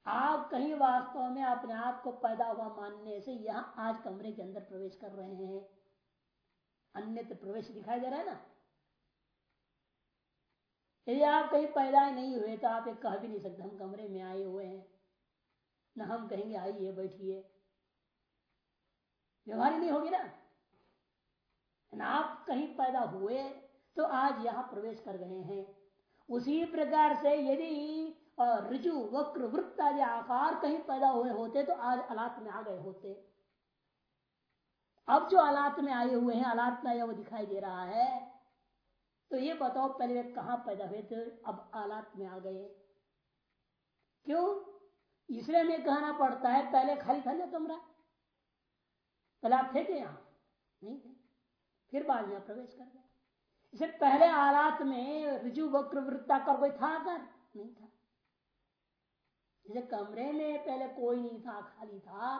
आप कहीं वास्तव में अपने आप को पैदा हुआ मानने से यहाँ आज कमरे के अंदर प्रवेश कर रहे हैं। अन्यत्र प्रवेश दिखाई दे रहा है ना? यदि आप कहीं पैदा ही नहीं हुए तो आप एक कह भी नहीं सकते, हम कमरे में आए हुए हैं। न हम कहेंगे, आइए, बैठिए। व्यवहार नहीं होगी ना? आप कहीं पैदा हुए तो आज यहाँ प्रवेश कर गए हैं। उसी प्रकार से यदि ऋजु, वक्र, वृत्त आदि आकार कहीं पैदा हुए होते तो आज अलात में आ गए होते। अब जो अलात में आए हुए हैं अलात में वो दिखाई दे रहा है तो ये बताओ पहले वे कहाँ पैदा हुए थे, अब आलात में आ गए। क्यों? इसलिए हमें कहना पड़ता है, पहले खाली था ना कमरा। पहले आप थे क्या यहाँ? नहीं थे। फिर बाद में प्रवेश कर गए। इसे पहले आलात में रिजु वक्र वृत्ता कर कोई था कर नहीं था। जैसे कमरे में पहले कोई नहीं था, खाली था।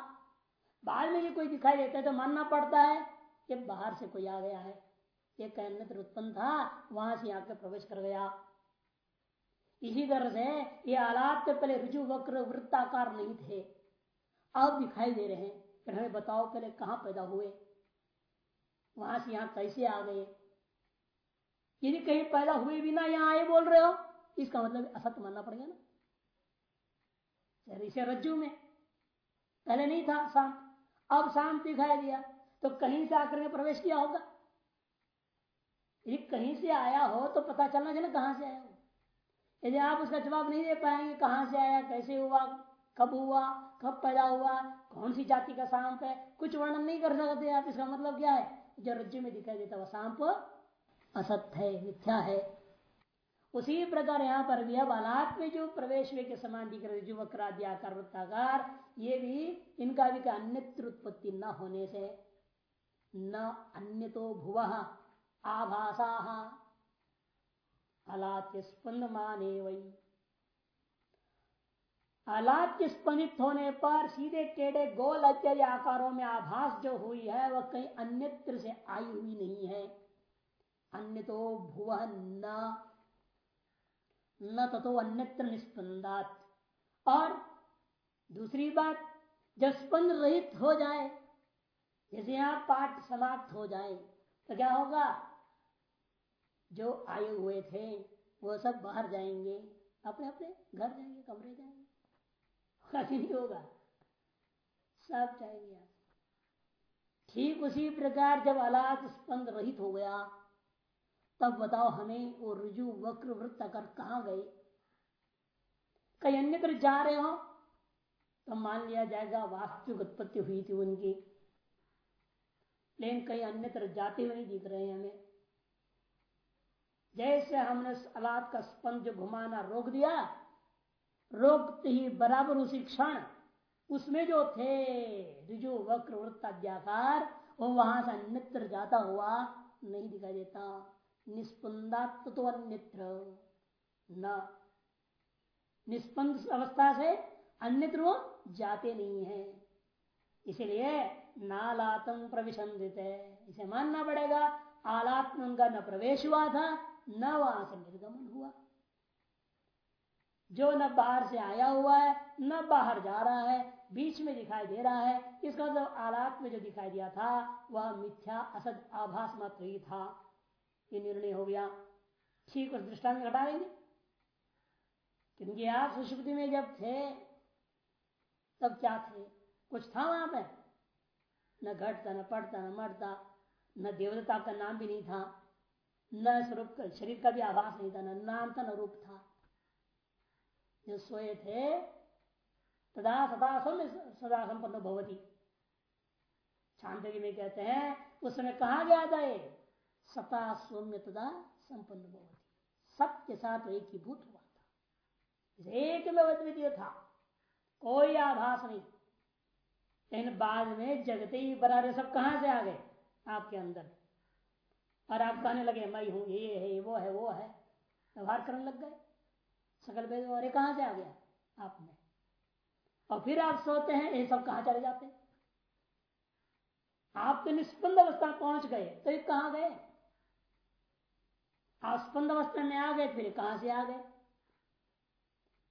बाद में ये कोई दिखाई देता है तो मानना पड़ता है कि बाहर से कोई आ गया है। ये कहने उत्पन्न था, वहाँ से आकर प्रवेश कर गया। इसी तरह से ये आलात के पहले रुजु वक्र वृत्ताकार नहीं थे। अब दिखाई दे रहे हैं। फिर हमें बताओ पहले कहाँ पैदा हुए? वहाँ से यहाँ कैसे आ गए? यदि कहीं पैदा हुए बिना यहाँ आए बोल रहे हो, इसका मतलब असत्य मानना पड़ेगा ना। इसे रज्जू में, पहले नहीं था शांत, अब शांत दिखाई दिया तो कहीं से आकर के प्रवेश किया होगा? यदि कहीं से आया हो तो पता चलना चाहिए कहाँ से आया हो। यदि आप उसका जवाब नहीं दे पाएँगे, कहाँ से आया, कैसे हुआ, कब हुआ, कब पैदा हुआ, कौन सी जाति का सांप है, कुछ वर्णन नहीं कर सकते आप, इसका मतलब क्या है? जो रज्जु में दिखाई देता वह सांप असत्य है, मिथ्या है। उसी प्रकार यहाँ पर भी अब अनाथ में जो प्रवेश के समान दिख रहे वक्राद्याकार वृत्ताकार ये भी इनका भी अन्यत्र उत्पत्ति न होने से। न अन्य तो भुव, आभासा अलात्य स्पंद माने वही अलात्य स्पंदित होने पर सीधे टेढ़े, गोल इत्यादि आकारों में आभास जो हुई है, वह कहीं अन्यत्र से आई हुई नहीं है। अन्य तो भुव न। तथो अन्यत्र निस्पंदात और दूसरी बात, जब स्पंद रहित हो जाए, जैसे यहाँ पाठ समाप्त हो जाए तो क्या होगा? जो आए हुए थे, वो सब बाहर जाएँगे अपने अपने घर जाएँगे, कमरे जाएँगे। कभी नहीं होगा। सब जाएँगे ठीक उसी प्रकार जब अलाद स्पंद रहित हो गया तब बताओ हमें वो रुजु वक्र वृत्त कर कहा गए? कहीं अन्यत्र जा रहे हो तो मान लिया जाएगा वास्तविक उत्पत्ति हुई थी उनकी। लेकिन कहीं अन्यत्र जाते हुए नहीं दिख रहे हैं हमें। जैसे हमने अलाद का स्पंद जो घुमाना रोक दिया, रोकते ही बराबर उसी क्षण उसमें जो थे, रिजु वक्र वृत्ताद्याकार वो वहाँ से अन्यत्र जाता हुआ नहीं दिखाई देता। निस्पंदात्व अन्यत्र न। निस्पंद अवस्था से अन्यत्र वो जाते नहीं है। इसलिए नालातम प्रविशंदित है इसे मानना पड़ेगा आलात्म का न प्रवेश हुआ था, न वहाँ से निर्गमन हुआ। जो न बाहर से आया हुआ है, न बाहर जा रहा है, बीच में दिखाई दे रहा है, इसका मतलब आलात में जो दिखाई दिया था, वह मिथ्या, असद, आभास मात्र ही था। ये निर्णय हो गया। ठीक उस दृष्टांत घटा देंगे क्योंकि आप सुषुप्ति में जब थे, तब क्या थे? कुछ था वहाँ पर। न घटता, न पड़ता, न मरता, न देवता का नाम भी नहीं था, न स्वरूप का, शरीर का भी आभास नहीं था, न नाम था, न रूप था। जो सोए थे, तदा सदा सदा संपन्न भवती। शांति में कहते हैं, उस समय कहा गया था ये? सता सौम्य तदा संपन्न भवती। सत्य साथ एक ही भूत हुआ था। एक में अद्वितीय था। कोई आभास नहीं। लेकिन बाद में जगते ही बरारे सब कहाँ से आ गए? आपके अंदर। और आप कहने लगे, मैं हूँ ये है, वो है वो है। व्यवहार करने लग गए। सकल वेद और कहाँ से आ गया? आप में। और फिर आप सोते हैं, ये सब कहाँ चले जाते आप तो निष्पन्द अवस्था पहुँच गए। तो ये कहाँ गए? स्पंद अवस्था में आ गए, फिर कहाँ से आ गए?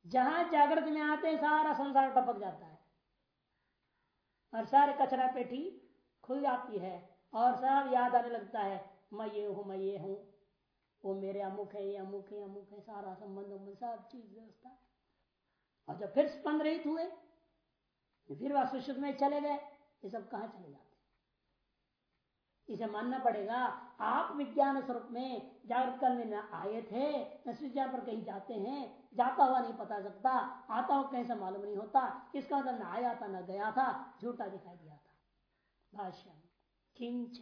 जहाँ जागृत में आते सारा संसार टपक जाता है। और सारे कचरा पेटी खुल जाती है और सब याद आने लगता है, मैं ये हूँ, मैं ये हूँ। वो मेरे अमुक है, ये अमुक है अमुक है, सारा संबंध सब चीज़ व्यवस्था। और जब फिर स्पंद रहित हुए, फिर वह सुश्रुत में चले गए, ये सब कहा चले जाते? इसे मानना पड़ेगा। आप विज्ञान स्वरूप में जागृत करने न आए थे, न विज्ञान पर कहीं जाते हैं, जाता हुआ नहीं पता सकता आता हुआ कैसे मालूम नहीं होता, इसका मतलब न आया था, न गया था, झूठा दिखाई दिया था। भाष्य किंच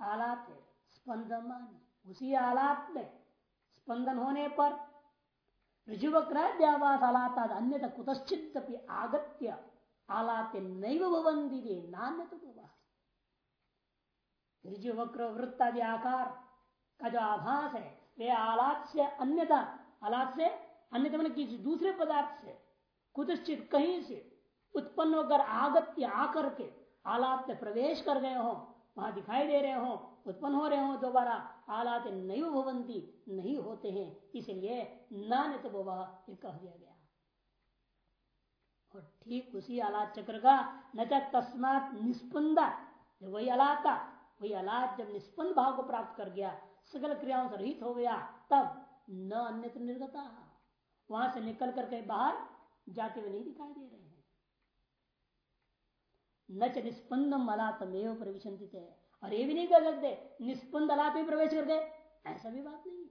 आलात स्पंदन उसी आलात में स्पंदन होने पर ऋजुवक्राद्यावास आलाता अन्य कुतश्चित आगत्य आलाते नैव भवंती नान्य तो ऋजु वक्र वृत्तादि आकार का जो आभास है। वे आलात से अन्यथा आलात से अन्यथा मैंने किसी दूसरे पदार्थ से, कुतश्चित कहीं से उत्पन्न होकर आगत्य आकर के आलात में प्रवेश कर गए हो, वहाँ दिखाई दे रहे हो, उत्पन्न हो रहे हो, दोबारा आलात नहीं भवंती नहीं होते हैं। इसलिए नान्य तो वह कह दिया गया। और ठीक उसी अलाद चक्र का, न तस्मात निस्पंदा वही अलाता वही अलाद जब निस्पंद भाव को प्राप्त कर गया सकल क्रियाओं से रहित हो गया, तब न अन्यत्र निर्गता। वहाँ से निकल कर कहीं बाहर जाते हुए नहीं दिखाई दे रहे हैं। न च निस्पंदम अलातमेव प्रविशंति है और ये भी नहीं कर सकते निस्पंद अलाप में प्रवेश कर गए। ऐसा भी बात नहीं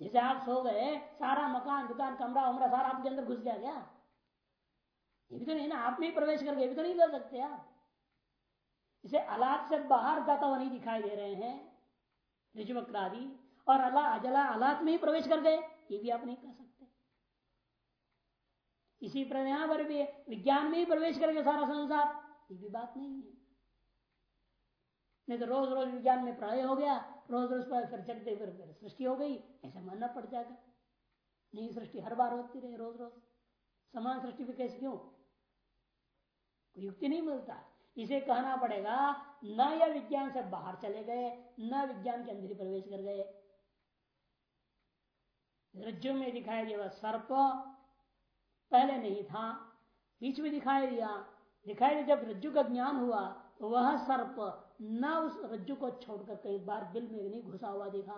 जैसे आप सो गए, सारा मकान, दुकान, कमरा, उमरा, सारा आपके अंदर घुस गया क्या? ये भी तो नहीं ना, आप में प्रवेश कर गए भी तो नहीं कर सकते आप। इसे अलात से बाहर जाता हुआ नहीं दिखाई दे रहे हैं ऋजुवक्रादि और अला, अजला अलात में ही प्रवेश कर गए, ये भी आप नहीं कर सकते। इसी पर पर भी, विज्ञान में ही प्रवेश करके सारा संसार, ये भी बात नहीं है। नहीं तो रोज रोज विज्ञान में प्रलय हो गया रोज रोज पर फिर जगते फिर फिर सृष्टि हो गई, ऐसा मानना पड़ जाएगा। नई सृष्टि हर बार होती रहे रोज रोज समान सृष्टि भी कैसे क्यों? युक्ति नहीं मिलता। इसे कहना पड़ेगा, न यह विज्ञान से बाहर चले गए, न विज्ञान के अंदर प्रवेश कर गए। रज्जु में दिखाई दिया सर्प पहले नहीं था, बीच में दिखाई दिया। दिखाई दिया जब रज्जु का ज्ञान हुआ तो वह सर्प न उस रज्जु को छोड़कर कई बार बिल में नहीं घुसा हुआ दिखा।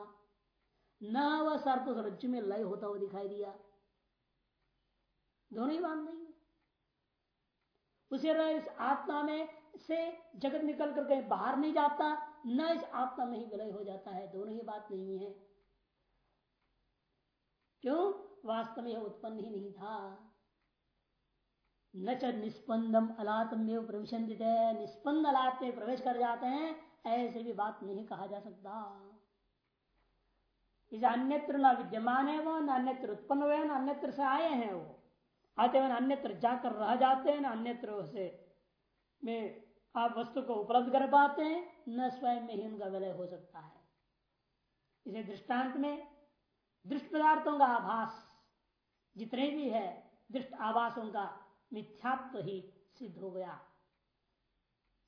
न वह सर्प उस रज्जु में लय होता हुआ दिखाई दिया। दोनों ही बात नहीं उसे इस आत्मा में से जगत निकल कर कहीं बाहर नहीं जाता, न इस आत्मा में ही विलय हो जाता है। दोनों ही बात नहीं है। क्यों? वास्तव में उत्पन्न ही नहीं था। न च निस्पंदम अलात्मेव प्रविशंदित है निस्पंद अलात में प्रवेश कर जाते हैं, ऐसे भी बात नहीं कहा जा सकता। इसे अन्यत्र न विद्यमान है वो, न अन्यत्र उत्पन्न हुए न अन्यत्र से आए हैं वो। आते हुए अन्यत्र जाकर रह जाते हैं, न अन्यत्र से में आप वस्तु को उपलब्ध कर पाते हैं, न स्वयं में ही उनका विलय हो सकता है। इसे दृष्टांत में दृष्ट पदार्थों का आभास जितने भी है, दृष्ट आभासों का मिथ्यात्व तो ही सिद्ध हो गया।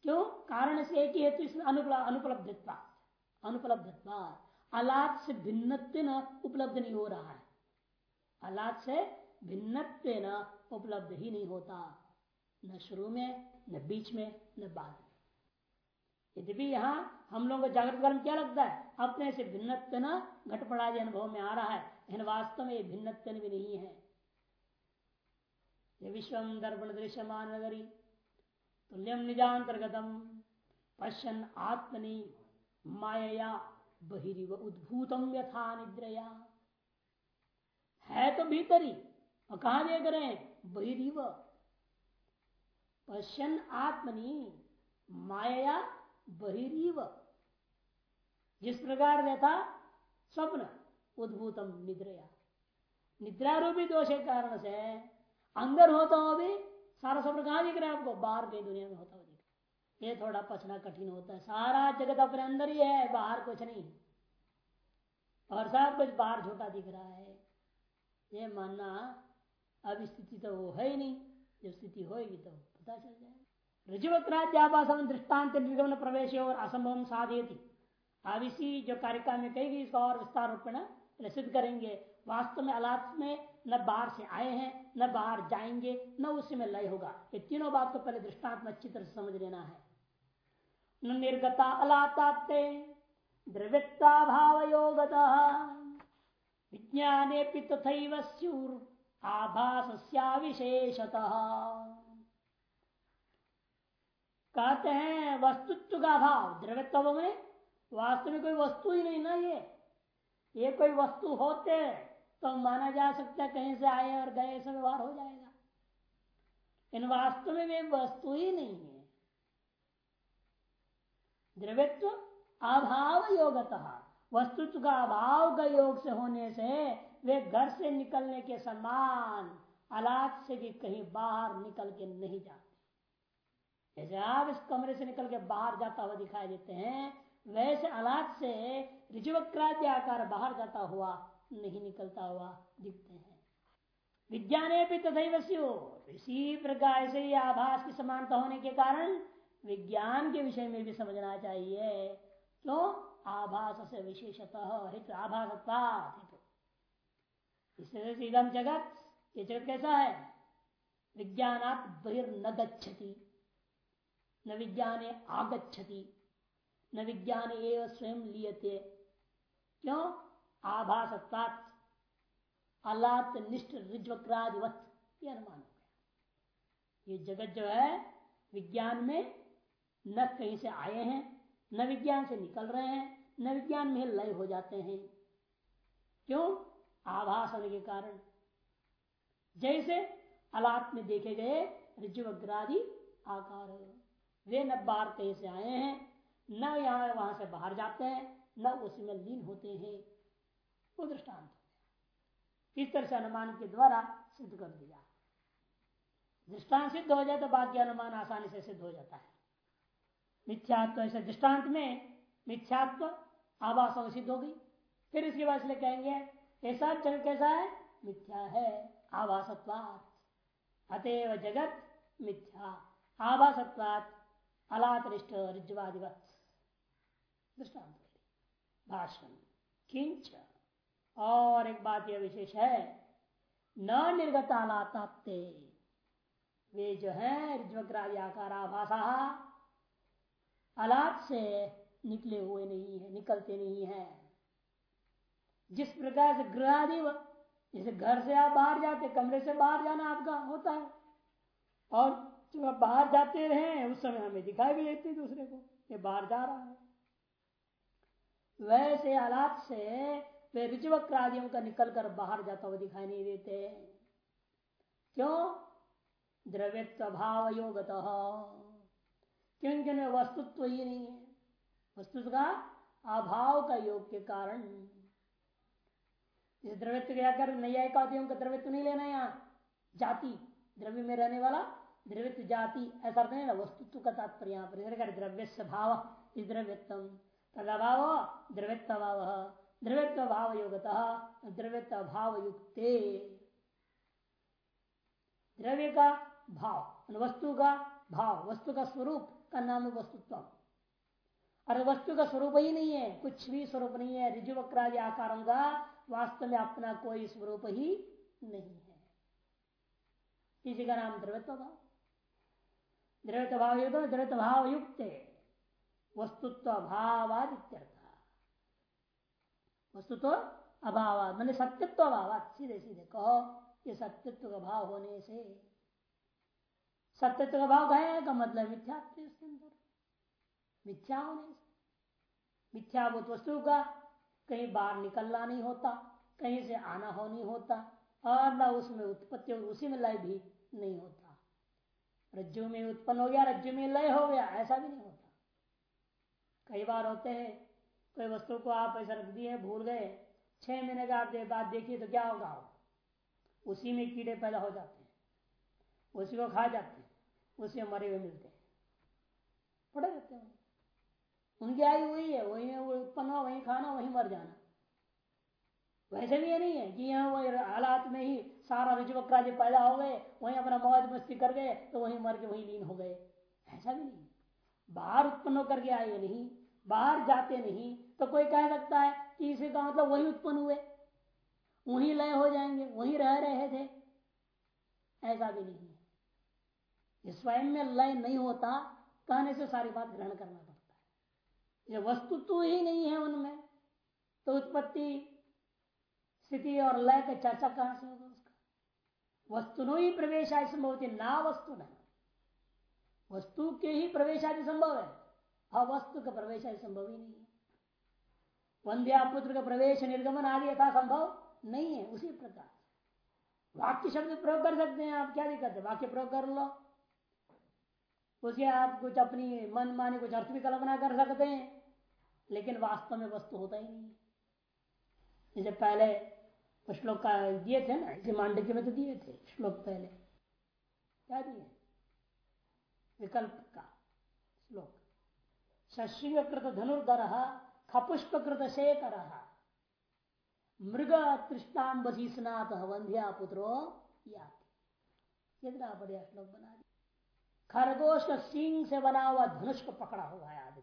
क्यों? कारण से एक ही हेतु इसमें अनुपलब्धित्वा अनुपलब्धित्वा अलाद से भिन्न उपलब्ध नहीं हो रहा है। अलाद से भिन्न उपलब्ध ही नहीं होता। न शुरू में, न बीच में, न बाद में। यद्यपि यहाँ हम लोगों को जागृत कर्म क्या लगता है? अपने से भिन्नत्व घटपड़ा अनुभव में आ रहा है। लेकिन वास्तव में भिन्नत्व भी नहीं है। ये विश्वम दर्पण दृश्यमान नगरी तुल्यम निजांतर्गतम, पश्यन आत्मनि माया बहिरिव उद्भूतम यथा निद्रया। है तो भीतरी, और कहा देख रहे हैं? बहिरिव। पश्यन आत्मनि माया बहिरीव। जिस प्रकार रहता स्वप्न, उद्भूतम निद्रया। निद्रा रूपी दोष के कारण से अंदर होता हो भी सारा स्वप्न कहा दिख रहा है आपको? बाहर कहीं दुनिया में होता हो दिख ये थोड़ा पचना कठिन होता है। सारा जगत अपने अंदर ही है, बाहर कुछ नहीं। और सब कुछ बाहर छोटा दिख रहा है। ये मानना अब स्थिति तो वो है ही नहीं। जब स्थिति होगी तो। पता चल जाएगा। ऋजुवक्राद्यापासन दृष्टांत निर्गमन प्रवेश और असंभव साधयती। अब इसी जो कार्यक्रम में कही इसका और विस्तार रूप में सिद्ध करेंगे। वास्तव में अलात में न बाहर से आए हैं, न बाहर जाएँगे, न उसी में लय होगा। ये तीनों बात को पहले दृष्टांत में अच्छी तरह से समझ लेना है। निर्गता अलाताते द्रव्यता भाव विज्ञाने तथा स्यूर आभास विशेषतः कहते हैं, वस्तुत्व का भाव द्रव्यत्व में वास्तव में कोई वस्तु ही नहीं ना ये। ये कोई वस्तु होते तो माना जा सकता कहीं से आए और गए, ऐसा व्यवहार हो जाएगा। इन वास्तव में वस्तु ही नहीं है। द्रव्यत्व अभाव योगतः, वस्तुत्व का अभाव का योग से होने से वे घर से निकलने के समान, अलाद से भी कहीं बाहर निकल के नहीं जाते। जैसे आप इस कमरे से निकल के बाहर जाता हुआ दिखाई देते हैं, वैसे अलाद से ऋजुवक्राद्य आकार बाहर जाता हुआ नहीं निकलता हुआ दिखते हैं। विज्ञान भी तथैव इसी प्रकार से आभास की समानता होने के कारण विज्ञान के विषय में भी समझना चाहिए। क्यों? आभास से विशेषतः हित आभासता इससे जगत, ये जगत कैसा है? विज्ञानात बहिर्न गच्छति। न विज्ञान आगछति न विज्ञान एवं स्वयं लियते। क्यों? आभासत्वात् अलात निष्ठ रिज्वक्रादिवत यह अनुमान ये जगत जो है, विज्ञान में न कहीं से आए हैं, न विज्ञान से निकल रहे हैं, न विज्ञान में लय हो जाते हैं। क्यों? आभास होने के कारण। जैसे अलात में देखे गए रिजुवग्रादि आकार वे न बाहर कहीं से आए हैं, न यहाँ वहाँ से बाहर जाते हैं, न उसमें लीन होते हैं। वो दृष्टांत इस तरह से अनुमान के द्वारा सिद्ध कर दिया। दृष्टांत सिद्ध हो जाए तो बाकी अनुमान आसानी से सिद्ध हो जाता है। मिथ्यात्व ऐसे दृष्टांत में मिथ्यात्व आवास सिद्ध हो गई। फिर इसके बाद इसलिए कहेंगे, ऐसा जगत कैसा है? मिथ्या है, आभासत्वात। अतएव जगत मिथ्या, आभासत्वात। अलातरिष्ट रिज्वादिवत दृष्टांत भाषण किंच और एक बात यह विशेष है, न निर्गत अलाते वे जो है रिज्वग्रादि आकार अलात से निकले हुए नहीं है, निकलते नहीं है। जिस प्रकार से गृह आदि जैसे घर से आप बाहर जाते कमरे से बाहर जाना आपका होता है। और जब आप बाहर जाते रहे उस समय हमें दिखाई भी देती दूसरे को, ये बाहर जा रहा है। वैसे हालात से वे ऋचवक्रादियों का निकल कर बाहर जाता हुआ दिखाई नहीं देते। क्यों? द्रव्यत्व भाव योगत क्योंकि वस्तुत्व ही नहीं है? वस्तु का अभाव का योग के कारण। इस द्रव्यत्व क्या कर नैयायिकादियों का द्रव्यत्व नहीं लेना यहाँ। जाति, द्रव्य में रहने वाला द्रव्यत्व जाति, ऐसा अर्थ नहीं वस्तुत्व का तात्पर्य द्रव्य से भाव, इस द्रव्यत्म तदाभाव द्रव्यत्व। भाव द्रव्यत्व भाव योगतः द्रव्यत्व भाव युक्ते द्रव्य का भाव वस्तु का भाव, वस्तु का स्वरूप का नाम है वस्तुत्व। और वस्तु का स्वरूप ही नहीं है, कुछ भी स्वरूप नहीं है ऋजु वक्रादि आकारों का वास्तव में अपना कोई स्वरूप ही नहीं है। इसी का नाम द्रव्यत्व भाव द्रव्यत्व भाव द्रव्यत्व भाव युक्त वस्तुत्व अभावादित्यर्थ वस्तुत्व अभाव मैंने सत्यत्व अभाव सीधे सीधे कहो, ये सत्यत्व का भाव होने से। सत्यत्व का भाव है का मतलब मिथ्यात्व इसके अंदर मिथ्या होने से। मिथ्याभूत वस्तु का कहीं बाहर निकलना नहीं होता, कहीं से आना हो नहीं होता, और न उसमें उत्पत्ति और उसी में लय भी नहीं होता। रज्जु में उत्पन्न हो गया, रज्जु में लय हो गया, ऐसा भी नहीं होता। कई बार होते हैं, कोई वस्तु को आप ऐसा रख दिए, भूल गए, छह महीने का आप बाद देखिए तो क्या होगा? उसी में कीड़े पैदा हो जाते हैं, उसी को खा जाते हैं, उसे मरे हुए मिलते हैं। पड़े रहते हैं। उनकी आयु वही है, वही उत्पन्न हो वही खाना, वही मर जाना। वैसे भी ये नहीं है कि यहाँ वही हालात में ही सारा रिजवक्रादि पैदा हो गए, वहीं अपना मौज मस्ती कर गए तो वहीं मर के वहीं लीन हो गए। ऐसा भी नहीं बाहर उत्पन्न होकर के आए नहीं, बाहर जाते नहीं तो कोई कह सकता है कि इसी का मतलब वही उत्पन्न हुए। वहीं लय हो जाएँगे, वहीं रह रहे थे। ऐसा भी नहीं है। स्वयं में लय नहीं होता, कहने से सारी बात ग्रहण करना पड़ता है। वस्तु तो ही नहीं है उनमें। तो उत्पत्ति स्थिति और लय का चर्चा कहाँ से होगा उसका? वस्तु ही प्रवेश आदि संभव ना वस्तु न वस्तु के ही प्रवेश आदि संभव है। अवस्तु का प्रवेश आदि संभव ही नहीं है। वंध्या पुत्र का प्रवेश निर्गमन आदि यथा संभव नहीं है, उसी प्रकार। वाक्य शब्द प्रयोग कर सकते हैं आप, क्या दिक्कत है? वाक्य प्रयोग कर लो। उसके आप कुछ अपनी मन माने कुछ अर्थ भी कल्पना कर सकते हैं, लेकिन वास्तव में वस्तु होता ही नहीं जैसे पहले श्लोक का दिए थे ना इसे मांडक्य में तो दिए थे, श्लोक पहले। क्या दिए विकल्प का श्लोक। शशिंग कृत धनुर्धर खपुष्प कृत शेखर मृग तृष्णाबी स्नात वंध्या पुत्रो या कितना बढ़िया श्लोक बना दिया। खरगोश का सिंह से बना हुआ धनुष को पकड़ा हुआ है आदमी।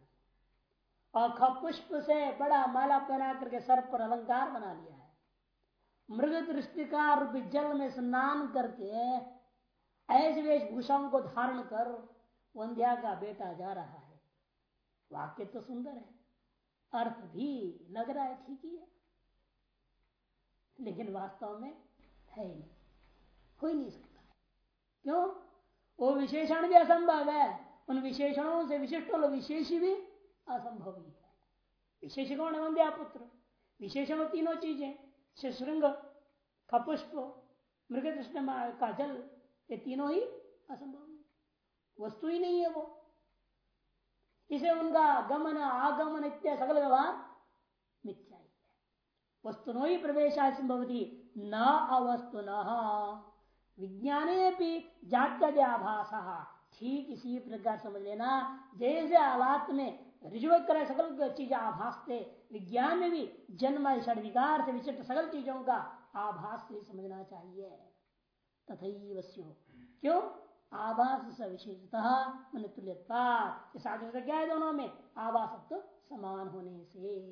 और खपुष्प से बड़ा माला पहना करके सर पर अलंकार बना लिया मृग दृष्टिकार रूपी जल में स्नान करके ऐसे वेशभूषाओं को धारण कर वंध्या का बेटा जा रहा है। वाक्य तो सुंदर है। अर्थ भी लग रहा है, ठीक ही है। लेकिन वास्तव में है ही नहीं। हो ही नहीं सकता। क्यों? वो विशेषण भी असंभव है। उन विशेषणों से विशिष्ट विशेष भी असंभव ही है। विशेष कौन है वंध्या पुत्र? विशेषण तीनों चीज़ें। श्रृंग खपुष्प मृग कृष्ण का जल ये तीनों ही असंभव वस्तु ही नहीं है वो। इसे उनका गमन, आगमन इत्यादि सकल व्यवहार मिथ्या ही है। वस्तु ही प्रवेश संभवती, न अवस्तु न विज्ञाने भी जात्याभास ठीक इसी प्रकार समझ लेना। जैसे हालात में कर सकल चीज़, आभास से विज्ञान में भी, जन्म विकार से विचित्र सकल चीज़ों का आभास से समझना चाहिए। तथा क्यों? आभास विशेषतः मन तुल्यता क्या है दोनों में? आभास तो समान होने से।